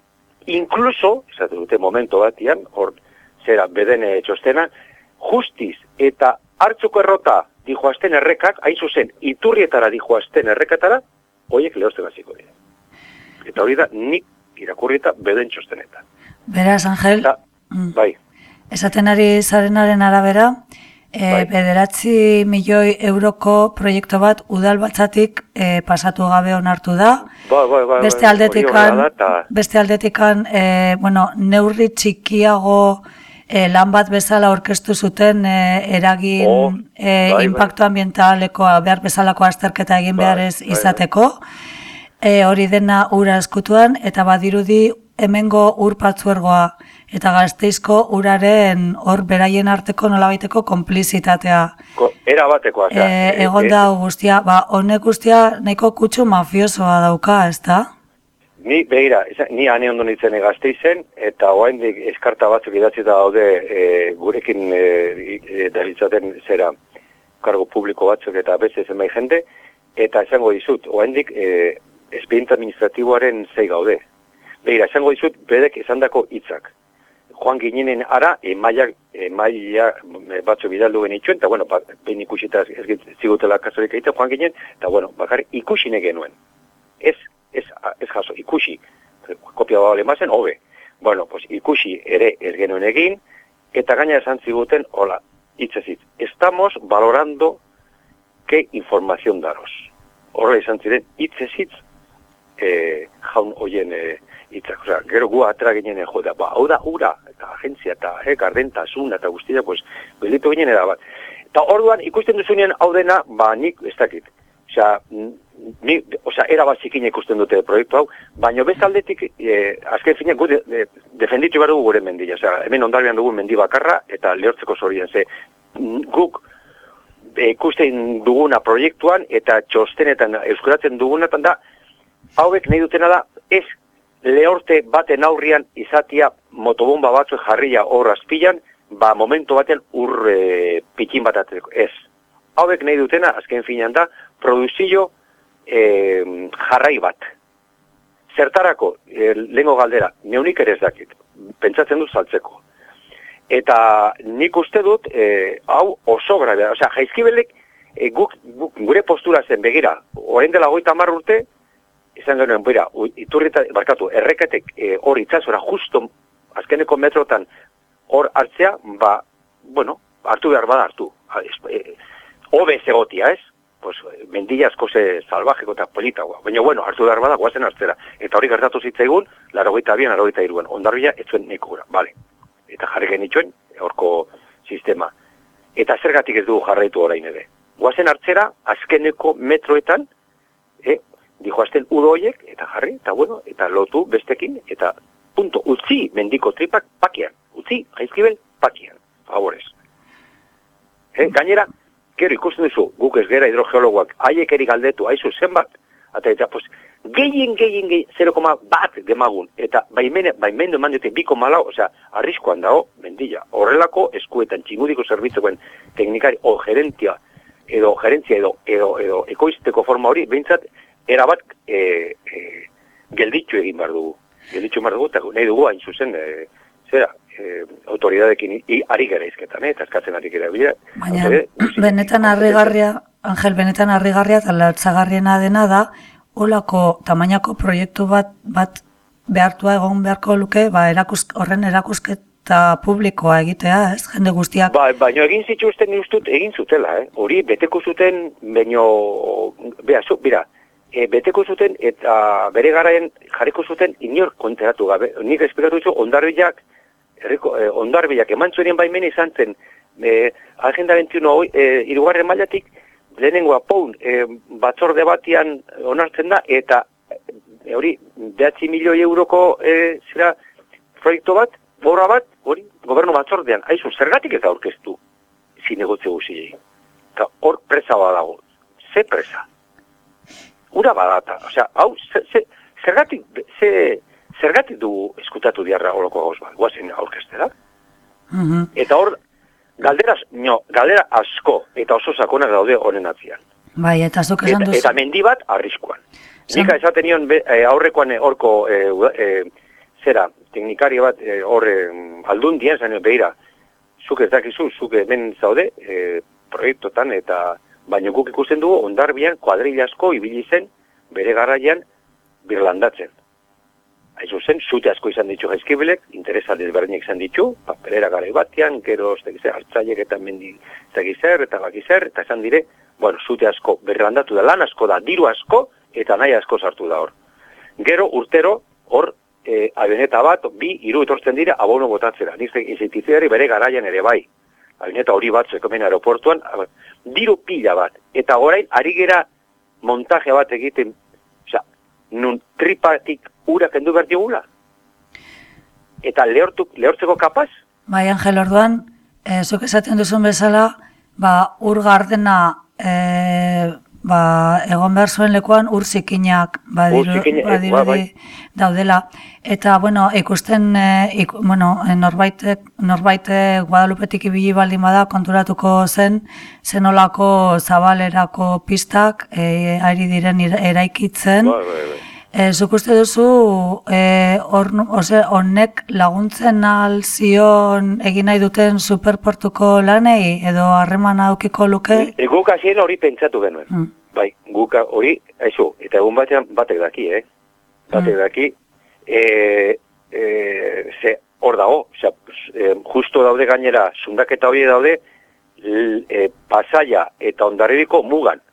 [SPEAKER 10] Inkluso, esaten dute momento batian, hor, zera, bedene txostena, justiz eta hartzuko errota dijoazten errekak, hain zuzen, iturrietara dijoazten errekatara, hoiek lehortzen hasiko dira. Eta hori da, nik irakurrita beden txostenetan.
[SPEAKER 2] Beraz, Angel,
[SPEAKER 10] Eta,
[SPEAKER 2] mm,
[SPEAKER 10] bai,
[SPEAKER 2] esaten ari zarenaren arabera, e,
[SPEAKER 10] Bai.
[SPEAKER 2] bederatzi milioi euroko proiektu bat udal batzatik e, pasatu gabe onartu da.
[SPEAKER 10] bai, bai, bai,
[SPEAKER 2] Beste aldetikan,
[SPEAKER 10] da, eta-
[SPEAKER 2] beste aldetikan, e, bueno, neurri txikiago e, lan bat bezala aurkeztu zuten e, eragin
[SPEAKER 10] Oh,
[SPEAKER 2] e,
[SPEAKER 10] bai, bai.
[SPEAKER 2] impactu ambientaleko behar bezalako azterketa egin
[SPEAKER 10] Bai,
[SPEAKER 2] behar ez
[SPEAKER 10] bai, bai.
[SPEAKER 2] izateko. E, hori dena ura eskutuan eta badirudi hemengo ur patzuergoa eta gazteizko uraren hor beraien arteko nolabaiteko konplizitatea.
[SPEAKER 10] ko- era batekoa.
[SPEAKER 2] E, egon
[SPEAKER 10] eh,
[SPEAKER 2] da hau guztia, ba, honek guztia nahiko kutsu mafiosoa dauka, ez da?
[SPEAKER 10] Ni, behira, eza- ni ane ondo nintzen gazteizen, eta oraindik eskarta batzuk idatzita daude e, gurekin e, e, zera kargo publiko batzuk eta beste zenbait jende, eta esango dizut, oraindik e, espediente administratiboaren zei gaude. Behira, esango dizut, bedek esandako hitzak. Joan ginenen ara, emaiak, emaia batzuk bidaldu genituen, eta bueno, ba, behin ikusita ez zigutela kasorik egiten, joan ginen, eta bueno, bakar ikusine genuen. Ez, ez, ez jaso, ikusi, kopia bale mazen, hobe. Bueno, pues ikusi ere ez genuen egin, eta gaina esan ziguten, hola, hitz ez hitz, estamos valorando qué información daros. Horrela izan ziren, hitz ez hitz, e, jaun hoien e, hitzak. Osea, gero gu atera ginen jo da, ba, hau da ura, eta agentzia, eta e, gardentasuna, eta guztia, pues, belitu ginen era bat. Eta orduan, ikusten duzunean hau dena, ba, nik ez dakit. Osea, ni, osea, era bat zikin ikusten dute proiektu hau, baina bezaldetik, e, azken finean, gu de, de, defenditu behar dugu gure mendila. Osea, hemen ondarbian dugu mendi bakarra, eta lehortzeko zorien, ze guk e, ikusten duguna proiektuan, eta txostenetan euskaratzen dugunatan da, hauek nahi dutena da, ez lehorte baten aurrian izatia motobomba batzu jarria hor azpilan, ba momentu baten ur e, pikin bat atzeko. Ez. Hauek nahi dutena, azken finean da, produzio e, jarrai bat. Zertarako, e, lehengo galdera, neunik ere ez dakit, pentsatzen dut saltzeko. Eta nik uste dut, e, hau oso grabea, osea, jaizkibelek, e, guk, guk, gure postura zen begira, orain dela goita hamar urte, izan genuen, bera, iturrita, barkatu, erreketek e, hor itzazora justo azkeneko metrotan hor hartzea, ba, bueno, hartu behar bada hartu. E, ez egotia, ez? Pues, mendilla asko ze salvajeko eta polita, gua. baina bueno, hartu behar bada guazen hartzera. Eta hori gertatu zitzaigun, larogeita bian, larogeita iruen, ondarbila ez zuen neko gura, bale. Eta jarri genituen, horko sistema. Eta zergatik ez dugu jarraitu orain ere. Guazen hartzera, azkeneko metroetan, e, dijoazten udo hoiek, eta jarri, eta bueno, eta lotu bestekin, eta punto, utzi mendiko tripak pakian, utzi jaizkibel pakian, favorez. E, gainera, gero ikusten duzu, guk ez gera hidrogeologoak, haiek eri galdetu, haizu zenbat, eta eta, pues, gehien, gehien, gehien, 0, bat demagun, eta baimene, baimendu eman dute biko malau, osea, arriskoan dago, mendilla, horrelako eskuetan txingudiko zerbitzukoen teknikari, o gerentia, edo gerentzia, edo, edo, edo ekoizteko forma hori, behintzat, erabat e, e, gelditxu egin behar dugu. Gelditxu behar dugu, eta nahi dugu hain zuzen, e, zera, e, autoridadekin i, ari gara izketan, eh, eta eskatzen ari gara bila.
[SPEAKER 2] Baina, benetan harrigarria, Angel, benetan harrigarria eta latzagarriena dena da, olako tamainako proiektu bat, bat behartua egon beharko luke, ba, erakus, horren erakusketa publikoa egitea, ez? Jende guztiak.
[SPEAKER 10] Ba, baina egin zituzten ustut, egin zutela, eh? Hori beteko zuten, baino, bera, zu, bera, e, beteko zuten eta bere garaien jarriko zuten inor konteratu gabe. Nik esplikatu zu, ondarbilak, herriko, e, ondarbilak eman zuen baimen izan zen, e, agenda 21 hoi, e, irugarren mailatik, lehenengoa poun e, batzorde batian onartzen da, eta e, hori, behatzi milioi euroko e, zera proiektu bat, obra bat, hori, gobernu batzordean, haizu, zergatik ez aurkeztu zinegotze guztiei. Eta hor presa badago. Ze presa? Ura badata. Osea, hau, ze, ze, zergatik, ze, zergatik du eskutatu diarra horoko gauz bat, guazen aurkestera.
[SPEAKER 2] Mhm.
[SPEAKER 10] Eta hor, galdera, no, galdera asko eta oso sakonak daude honen atzian.
[SPEAKER 2] Bai, eta zuk esan
[SPEAKER 10] Eta,
[SPEAKER 2] duzu.
[SPEAKER 10] eta mendi bat arriskuan.
[SPEAKER 2] Zan-
[SPEAKER 10] Nika esaten nion be, eh, aurrekoan eh, horko uda- eh, zera, teknikari bat hor eh, aldun dien zaino behira. Zuk ez dakizu, zuk hemen zaude eh, proiektotan eta baino guk ikusten dugu ondarbian kuadrilla asko ibili zen bere garaian birlandatzen. Hain zuzen, zute asko izan ditu jaizkibelek, interesa desberdinak izan ditu, paperera garai batean, gero, dakiz, hartzaiek eta mendi, ez dakiz zer, eta bakiz zer, eta esan dire, bueno, zute asko berrandatu da, lan asko da, diru asko, eta nahi asko sartu da hor. Gero, urtero, hor, e, abeneta bat, bi, hiru etortzen dira, abono botatzera. Nik izentiziari bere garaian ere bai. Abeneta hori bat, hemen aeroportuan, diru pila bat. Eta orain, ari gera montaje bat egiten, osea, nun tripatik ura kendu behar digula. Eta lehortu, lehortzeko kapaz?
[SPEAKER 2] Bai, Angel, orduan, e, zuk esaten duzun bezala, ba, ur gardena e, ba, egon behar zuen lekuan ur zikinak badiru, badirudi
[SPEAKER 10] bai, bai.
[SPEAKER 2] daudela. Eta, bueno, ikusten, e, ik, bueno, e, norbait, norbait e, Guadalupetik ibili baldin bada konturatuko zen, zenolako zabalerako pistak e, ari diren eraikitzen.
[SPEAKER 10] Bai, bai.
[SPEAKER 2] E, zuk uste duzu, e, ose, honek laguntzen alzion egin nahi duten superportuko lanei edo harremana aukiko luke?
[SPEAKER 10] E, guk hasien hori pentsatu genuen.
[SPEAKER 2] Mm.
[SPEAKER 10] Bai, guk hori, aizu, eta egun batean batek daki, eh? Batek daki, e, e, ze hor dago, osea, e, justo daude gainera, zundaketa hori daude, l, e, pasaia eta ondarribiko mugan.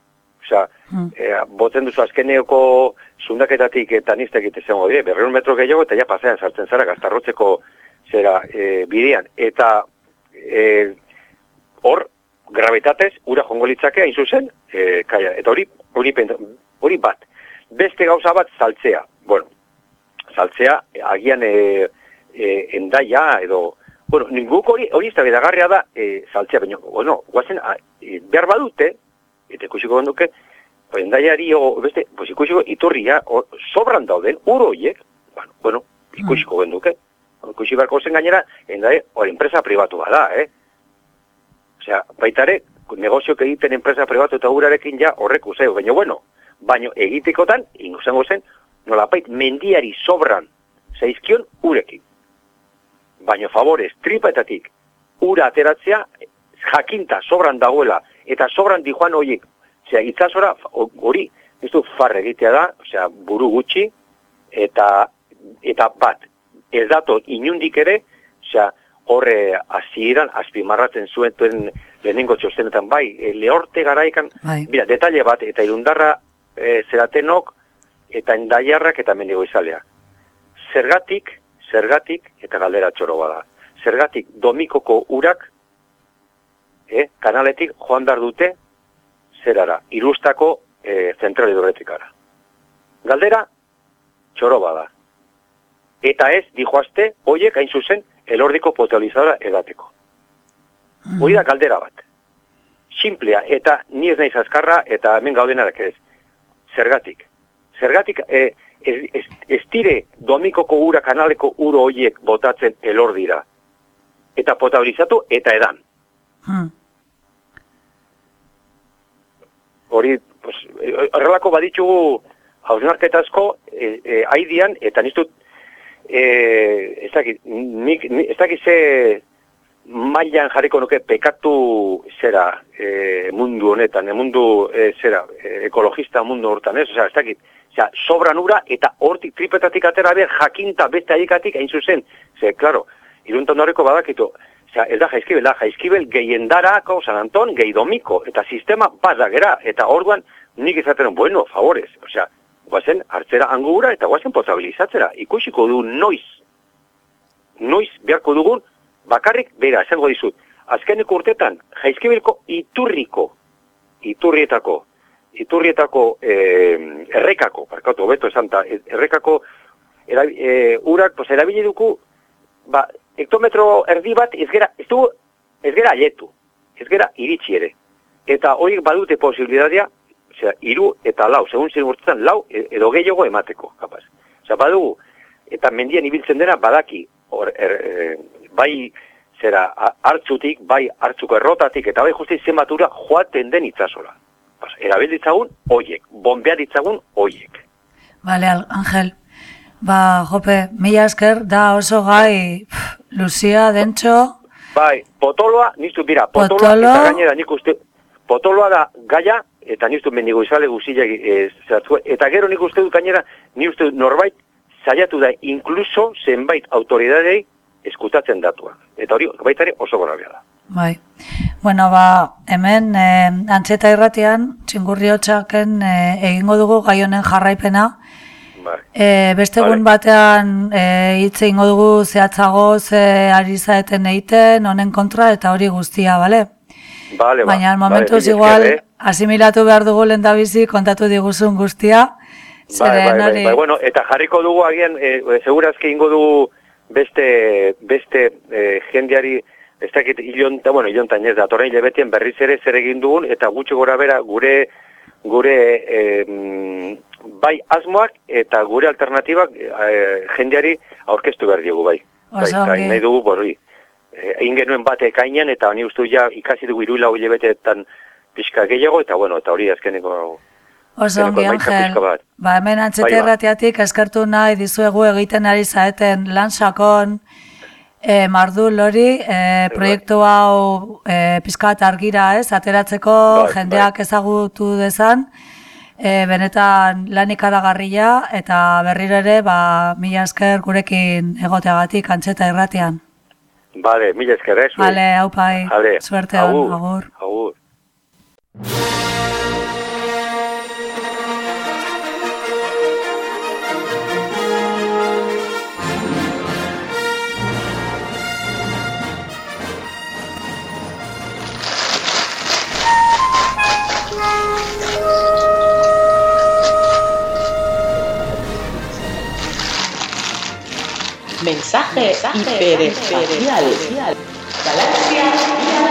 [SPEAKER 10] Osea,
[SPEAKER 2] Mm.
[SPEAKER 10] e, botzen duzu azkeneoko zundaketatik eta niztek izango dire, berreun metro gehiago eta ja pasaian sartzen zara gaztarrotzeko zera e, bidean. Eta e, hor, gravitatez, ura jongo litzake, hain zuzen, e, kaia, eta hori, hori, hori bat. Beste gauza bat, saltzea. Bueno, saltzea, agian e, e, endaia, edo, bueno, ninguk hori, hori ez da da, e, saltzea, baina, bueno, guazen, a, e, behar badute, eta ikusiko genduke, endaiari, o, beste, pues ikusiko iturria, o, sobran dauden, uro horiek, bueno, bueno, ikusiko genduke, ikusi beharko zen gainera, endai, hori enpresa pribatu bada, eh? Osea, baitare, negozioak egiten enpresa pribatu eta urarekin ja horrek uzeo, baina bueno, baino egitekotan, ingo zen, nolapait mendiari sobran zaizkion urekin. Baino favorez, tripetatik ura ateratzea, jakinta sobran dagoela, eta sobran dijoan horiek, osea, itzazora, hori, ez du farre egitea da, osea, buru gutxi, eta, eta bat, ez dato inundik ere, osea, horre hasieran azpimarratzen zuen duen lehenengo txostenetan, bai, e, lehorte garaikan,
[SPEAKER 2] Bai.
[SPEAKER 10] mira, detalle bat, eta irundarra e, zeratenok, eta endaiarrak eta mendigo izalea. Zergatik, zergatik, eta galdera txoro bada, zergatik domikoko urak, eh, kanaletik joan dar dute zerara, irustako e, zentral hidroetikara. Galdera, txoroba da. Eta ez, dijoazte, hoiek hain zuzen, elordiko potalizadora edateko. Mm. Hoi da galdera bat. Simplea, eta ni ez naiz azkarra, eta hemen gaudenarak ez. Zergatik. Zergatik, e, ez, ez, ez dire domikoko ura kanaleko uro hoiek botatzen elordira. Eta potabilizatu eta edan. Hori, pues, eh, horrelako baditugu hausnarketa asko e, e, aidian, eta niztut, e, ez dakit, nik, ni- ez dakit ze mailan jarriko nuke pekatu zera e, mundu honetan, e, mundu e, zera, e, ekologista mundu hortan, ez? Osea, ez dakit, Osea, sobran ura eta hortik tripetatik atera behar jakinta beste aikatik hain zuzen. Ze, klaro, iruntan horreko badakitu, Osea, ez da jaizkibel, da jaizkibel gehiendarako San Anton gehi domiko, eta sistema bat da gera, eta orduan nik izaten, bueno, favorez, osea, guazen hartzera angura eta guazen potabilizatzera, ikusiko du noiz, noiz beharko dugun, bakarrik, bera, esango dizut, azkeneko urtetan, jaizkibelko iturriko iturrietako, iturrietako e, errekako, barkatu, hobeto esan errekako erabi, e, urak, pues, erabili duku, ba, hektometro erdi bat ez gera, ez du, aletu, ez gera iritsi ere. Eta horiek badute posibilitatea, osea, iru eta lau, segun zen urtetan, lau e- edo gehiago emateko, kapaz. Osea, badugu, eta mendian ibiltzen dena badaki, or, er, e, bai zera hartzutik, bai hartzuko errotatik, eta bai justi zenbatura joaten den itzasola. Erabil ditzagun hoiek, bombea ditzagun hoiek.
[SPEAKER 2] Bale, Al- Angel. Ba, jope, mila esker da oso gai, pff, Lucia, Dentxo,
[SPEAKER 10] Bai, potoloa, niztu, bira, potoloa,
[SPEAKER 2] Potolo.
[SPEAKER 10] eta gainera nik uste, potoloa da gaia, eta niztu mendigo izale guzilak e, zertu, eta gero nik uste dut gainera, ni uste dut norbait, saiatu da, inkluso zenbait autoridadei eskutatzen datua. Eta hori, baita ere oso gorabia da.
[SPEAKER 2] bai. Bueno, ba, hemen, eh, antxeta irratian, txingurri hotxaken eh, egingo dugu gai honen jarraipena,
[SPEAKER 10] Bai.
[SPEAKER 2] E, beste egun batean e, hitz egingo dugu zehatzago ze ari zaeten egiten honen kontra eta hori guztia, bale?
[SPEAKER 10] Vale, ba.
[SPEAKER 2] Baina
[SPEAKER 10] Vale,
[SPEAKER 2] momentuz
[SPEAKER 10] mila
[SPEAKER 2] igual
[SPEAKER 10] eh?
[SPEAKER 2] asimilatu behar dugu lehendabizi kontatu diguzun guztia.
[SPEAKER 10] Bai,
[SPEAKER 2] Zeren
[SPEAKER 10] bai, bai,
[SPEAKER 2] hori,
[SPEAKER 10] bai, bueno, eta jarriko dugu agian, e, segurazki ingo dugu beste, beste e, jendeari, ez dakit, ilonta, bueno, ilontan ez da, torrein lebetien berriz ere zer egin dugun, eta gutxi gora bera gure, gure e, mm, bai asmoak eta gure alternatibak e, jendeari aurkeztu behar diogu, bai. Bai,
[SPEAKER 2] Oso ongi.
[SPEAKER 10] nahi dugu, borri. E, egin genuen bate ekainan, eta ni uste ja ikasi dugu iruila hori lebetetan pixka gehiago, eta bueno, eta hori azkeneko
[SPEAKER 2] oso ongi, Angel. Ba, hemen
[SPEAKER 10] Bai, ba.
[SPEAKER 2] irratiatik eskertu nahi dizuegu egiten ari zaeten lan sakon, e, mardul hori, e, proiektu hau e, pizkat argira ez, ateratzeko
[SPEAKER 10] Bai,
[SPEAKER 2] jendeak ezagutu dezan, e, benetan lan ikaragarria eta berriro ere ba, mila esker gurekin egoteagatik antxeta irratian.
[SPEAKER 10] Vale, mila esker, eh?
[SPEAKER 2] Vale, haupai, suerte
[SPEAKER 10] agur,
[SPEAKER 2] agur.
[SPEAKER 10] Agur.
[SPEAKER 11] Mensaje, hiperespacial. Galaxia Vía.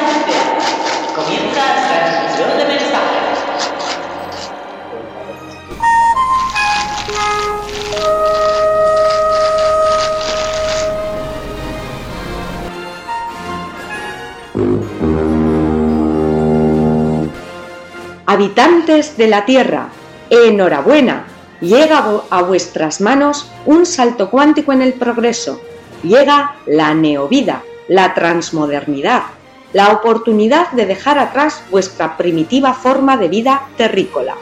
[SPEAKER 11] Comienza transmisión de mensajes.
[SPEAKER 12] Habitantes de la Tierra, enhorabuena. Llega a vuestras manos un salto cuántico en el progreso. Llega la neovida, la transmodernidad, la oportunidad de dejar atrás vuestra primitiva forma de vida terrícola.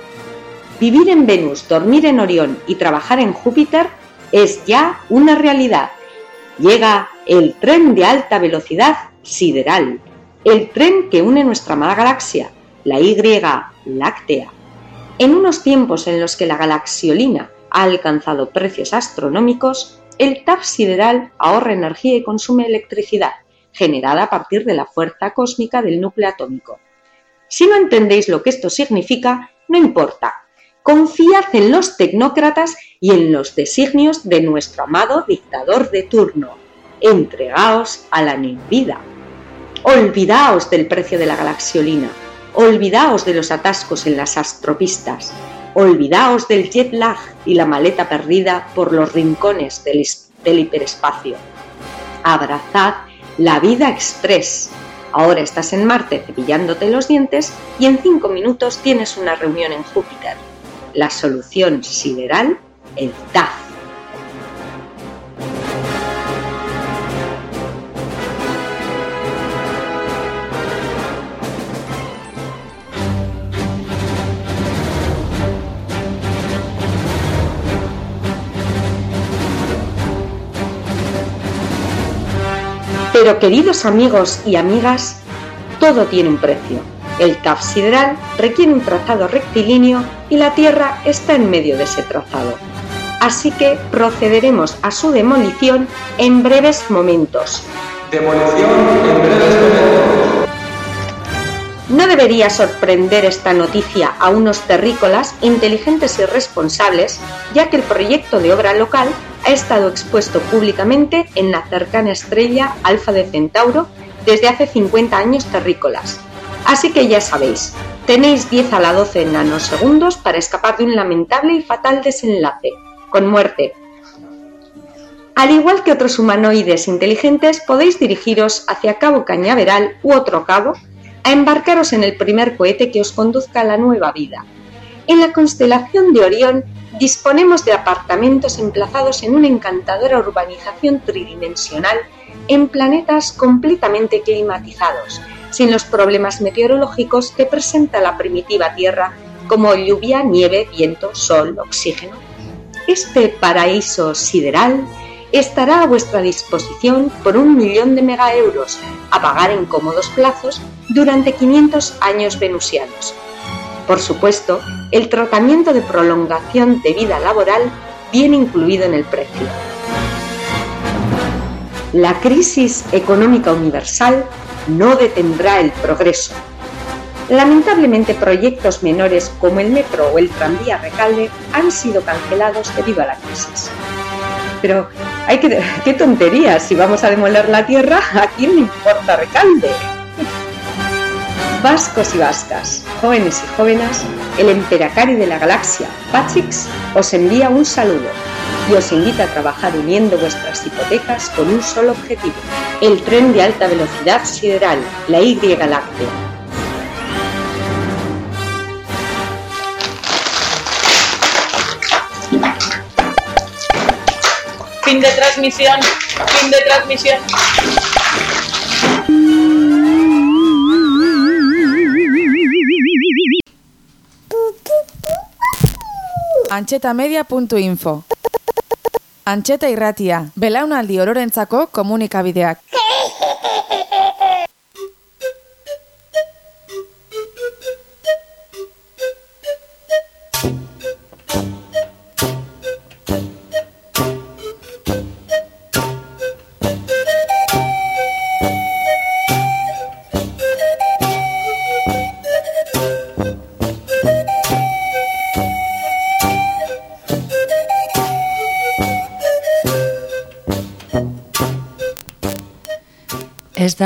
[SPEAKER 12] Vivir en Venus, dormir en Orión y trabajar en Júpiter es ya una realidad. Llega el tren de alta velocidad sideral, el tren que une nuestra amada galaxia, la Y láctea. En unos tiempos en los que la galaxiolina ha alcanzado precios astronómicos, el TAF sideral ahorra energía y consume electricidad, generada a partir de la fuerza cósmica del núcleo atómico. Si no entendéis lo que esto significa, no importa. Confiad en los tecnócratas y en los designios de nuestro amado dictador de turno. Entregaos a la vida. Olvidaos del precio de la galaxiolina. Olvidaos de los atascos en las astropistas. Olvidaos del jet lag y la maleta perdida por los rincones del, es- del hiperespacio. Abrazad la vida express. Ahora estás en Marte cepillándote los dientes y en cinco minutos tienes una reunión en Júpiter. La solución sideral, el TAF. Pero queridos amigos y amigas, todo tiene un precio. El TAF sideral requiere un trazado rectilíneo y la Tierra está en medio de ese trazado. Así que procederemos a su demolición en breves momentos.
[SPEAKER 13] Demolición en breves momentos.
[SPEAKER 12] No debería sorprender esta noticia a unos terrícolas inteligentes y responsables, ya que el proyecto de obra local ha estado expuesto públicamente en la cercana estrella Alfa de Centauro desde hace 50 años terrícolas. Así que ya sabéis, tenéis 10 a la 12 nanosegundos para escapar de un lamentable y fatal desenlace, con muerte. Al igual que otros humanoides inteligentes, podéis dirigiros hacia Cabo Cañaveral u otro cabo a embarcaros en el primer cohete que os conduzca a la nueva vida. En la constelación de Orión disponemos de apartamentos emplazados en una encantadora urbanización tridimensional en planetas completamente climatizados, sin los problemas meteorológicos que presenta la primitiva Tierra como lluvia, nieve, viento, sol, oxígeno. Este paraíso sideral estará a vuestra disposición por un millón de megaeuros a pagar en cómodos plazos durante 500 años venusianos. Por supuesto, el tratamiento de prolongación de vida laboral viene incluido en el precio. La crisis económica universal no detendrá el progreso. Lamentablemente proyectos menores como el metro o el tranvía Recalde han sido cancelados debido a la crisis. Pero hay que qué tontería, si vamos a demoler la tierra, ¿a quién le importa Recalde? Vascos y vascas, jóvenes y jóvenes, el emperacari de la galaxia, Pachix, os envía un saludo y os invita a trabajar uniendo vuestras hipotecas con un solo objetivo, el tren de alta velocidad sideral, la Y Láctea.
[SPEAKER 11] Fin de transmisión, fin de transmisión.
[SPEAKER 5] Antxetamedia.info Antxeta irratia, belaunaldi ororentzako komunikabideak.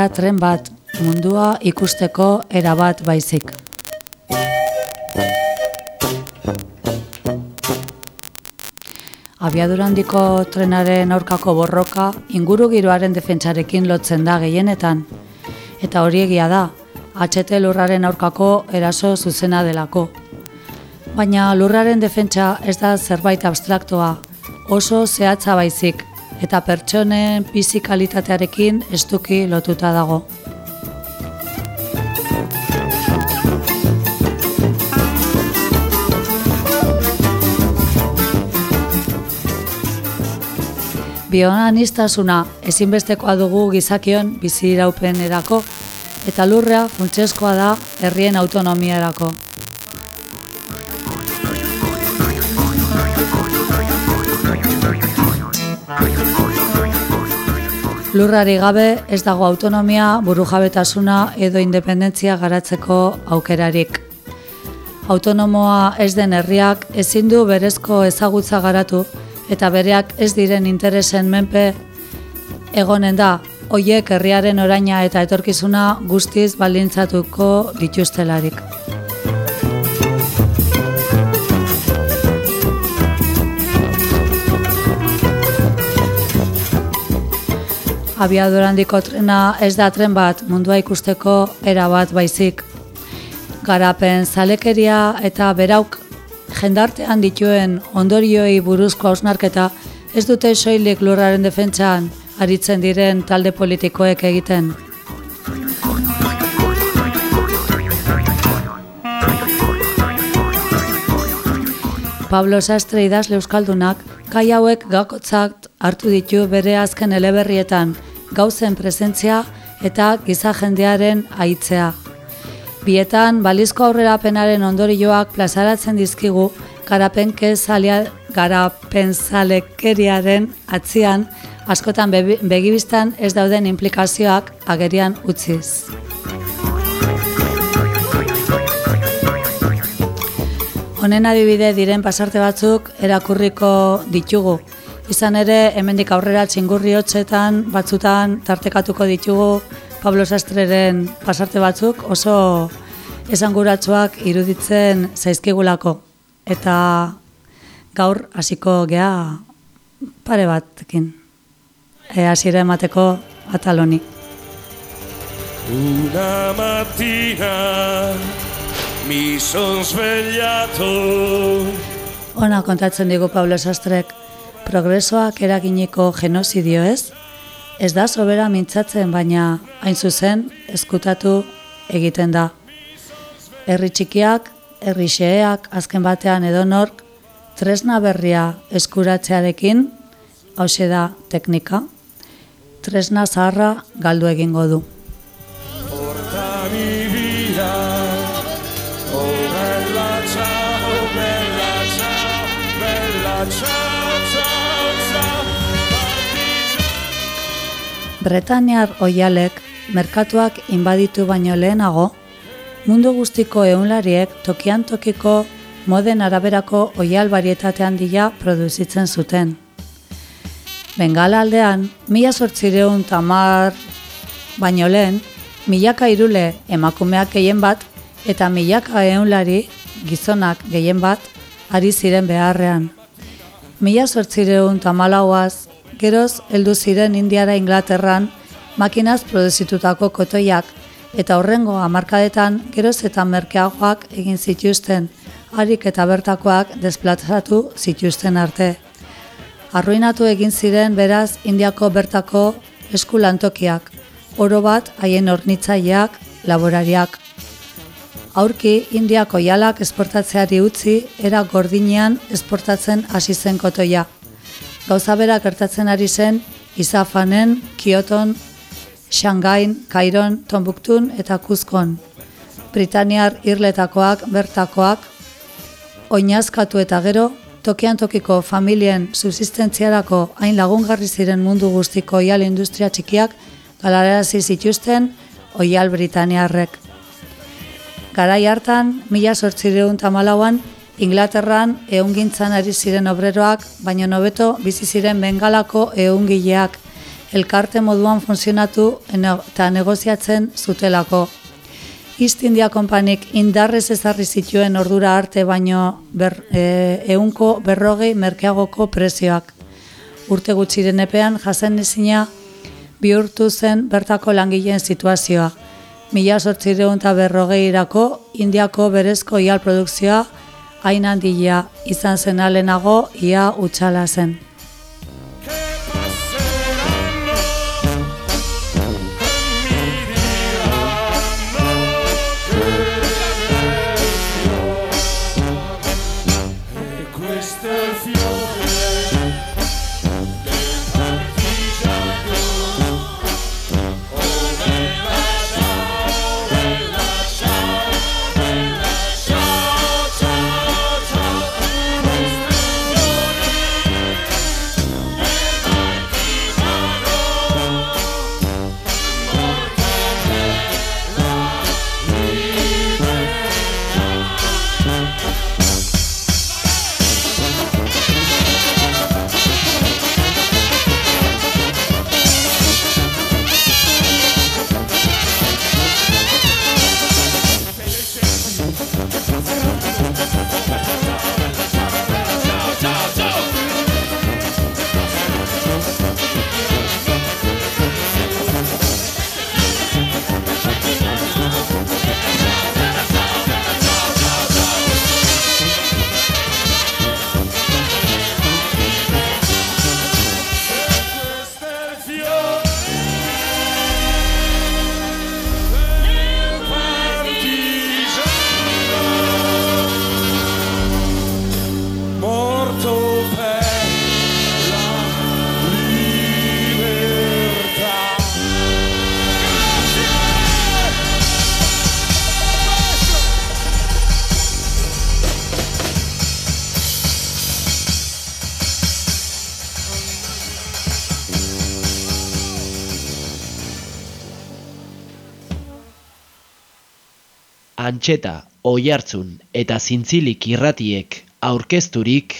[SPEAKER 2] Tren bat, mundua ikusteko erabat baizik. Abiadura handiko trenaren aurkako borroka inguru giroaren defentsarekin lotzen da gehienetan. Eta hori egia da, HT lurraren aurkako eraso zuzena delako. Baina lurraren defentsa ez da zerbait abstraktoa, oso zehatza baizik, eta pertsonen fizikalitatearekin estuki lotuta dago. Bioanistasuna ezinbestekoa dugu gizakion bizi iraupenerako eta lurrea funtsezkoa da herrien autonomiarako. Lurrari gabe ez dago autonomia, burujabetasuna edo independentzia garatzeko aukerarik. Autonomoa ez den herriak ezin du berezko ezagutza garatu eta bereak ez diren interesen menpe egonen da hoiek herriaren oraina eta etorkizuna guztiz baldintzatuko dituztelarik. Abiadura handiko trena ez da tren bat mundua ikusteko era bat baizik. Garapen zalekeria eta berauk jendartean dituen ondorioi buruzko hausnarketa ez dute soilik lurraren defentsan aritzen diren talde politikoek egiten. Pablo Sastre idazle euskaldunak gai hauek gakotzak hartu ditu bere azken eleberrietan gauzen presentzia eta giza jendearen aitzea. Bietan, balizko aurrerapenaren ondorioak plazaratzen dizkigu garapen garapenzalekeriaren atzian askotan begibistan ez dauden implikazioak agerian utziz. Honen adibide diren pasarte batzuk erakurriko ditugu. Izan ere, hemendik aurrera txingurri hotxetan batzutan tartekatuko ditugu Pablo Sastreren pasarte batzuk oso esanguratsuak iruditzen zaizkigulako. Eta gaur hasiko gea pare batekin. E, hasiera emateko ataloni.
[SPEAKER 13] Una mattina mi son svegliato
[SPEAKER 2] Ona kontatzen digu Pablo Sastrek, progresoak eraginiko genozidio ez? Ez da sobera mintzatzen, baina hain zuzen ezkutatu egiten da. Herri txikiak, herri xeheak, azken batean edonork, tresna berria eskuratzearekin, hause da teknika, tresna zaharra galdu egingo du.
[SPEAKER 13] portami
[SPEAKER 2] Bretaniar oialek merkatuak inbaditu baino lehenago, mundu guztiko ehunlariek tokian tokiko moden araberako oial varietate handia produzitzen zuten. Bengala aldean, mila sortzireun tamar baino lehen, milaka irule emakumeak gehien bat eta milaka ehunlari gizonak gehien bat ari ziren beharrean. Mila sortzireun tamalauaz, geroz heldu ziren Indiara Inglaterran makinaz produzitutako kotoiak eta horrengo hamarkadetan geroz eta merkeagoak egin zituzten, harik eta bertakoak desplazatu zituzten arte. Arruinatu egin ziren beraz Indiako bertako eskulantokiak, oro bat haien hornitzaileak, laborariak. Aurki, Indiako jalak esportatzeari utzi, era gordinean esportatzen hasi zen kotoia. Gauza bera gertatzen ari zen Izafanen, Kioton, Shangain, Kairon, Tombuktun eta Kuzkon. Britaniar irletakoak, bertakoak, oinazkatu eta gero, tokian tokiko familien subsistentziarako hain lagungarri ziren mundu guztiko oial industria txikiak galarazi zituzten oial Britaniarrek. Garai hartan, mila sortzireun tamalauan, Inglaterran eungintzan ari ziren obreroak, baino nobeto bizi ziren bengalako eungileak, elkarte moduan funtzionatu eta negoziatzen zutelako. East India Companyk indarrez ezarri zituen ordura arte baino ber, e, eunko berrogei merkeagoko prezioak. Urte gutxiren epean jasen ezina bihurtu zen bertako langileen situazioa. Mila sortzireun eta berrogei Indiako berezko ial produkzioa hain handia izan zen alenago ia utxala zen.
[SPEAKER 14] Antxeta, oihartzun eta zintzilik irratiek aurkezturik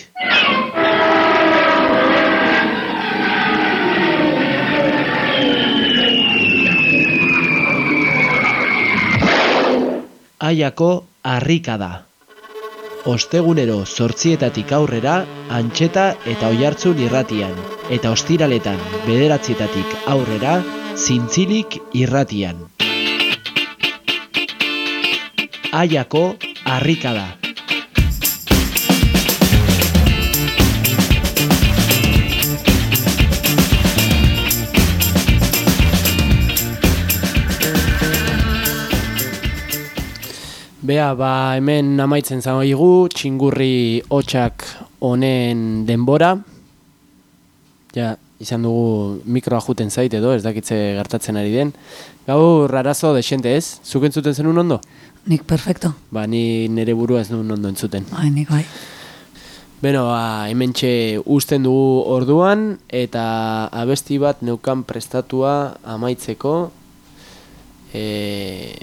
[SPEAKER 14] Aiako harrika da. Ostegunero zortzietatik aurrera antxeta eta oihartzun irratian, eta ostiraletan bederatzietatik aurrera zintzilik irratian. Aiako harrika da.
[SPEAKER 4] Bea, ba, hemen amaitzen zaigu, txingurri hotxak honen denbora. Ja, izan dugu mikroa juten zait edo, ez dakitze gertatzen ari den. Gau, rarazo desente ez? Zuk entzuten zenun ondo?
[SPEAKER 2] Nik perfecto.
[SPEAKER 4] Ba, ni nere burua ez nuen ondo entzuten.
[SPEAKER 2] Bai, nik bai.
[SPEAKER 4] Beno, ba, hemen usten dugu orduan, eta abesti bat neukan prestatua amaitzeko. E,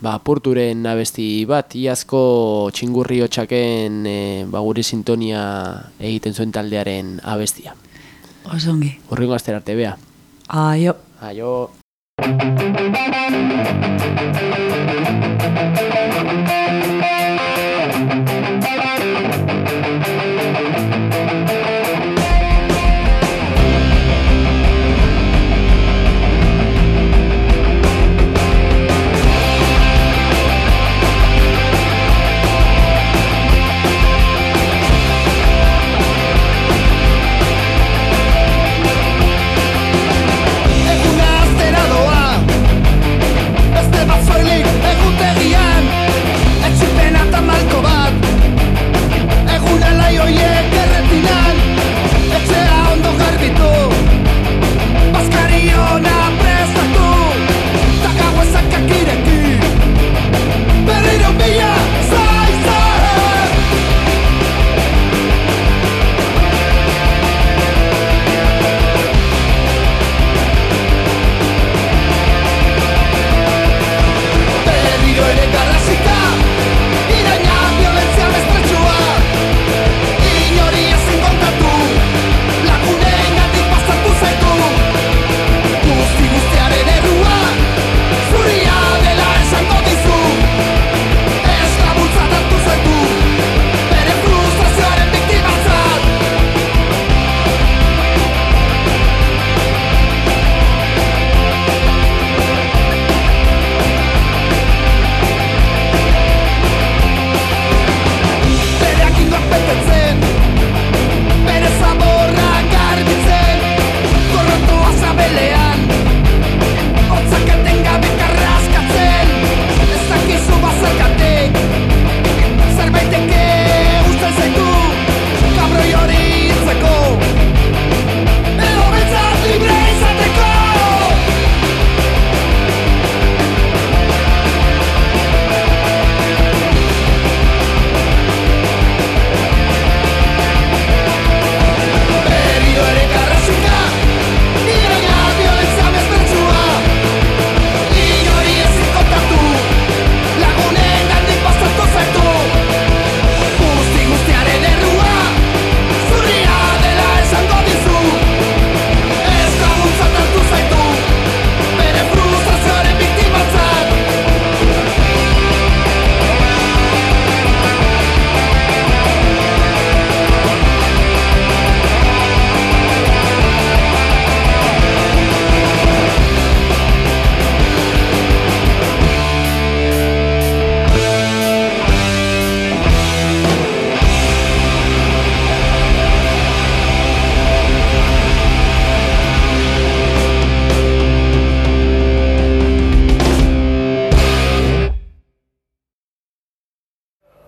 [SPEAKER 4] ba, porturen abesti bat, iazko txingurri hotxaken e, ba, gure sintonia egiten zuen taldearen abestia.
[SPEAKER 2] Osongi.
[SPEAKER 4] Horrengo aster arte, bea.
[SPEAKER 2] Aio.
[SPEAKER 4] Aio. Thank you.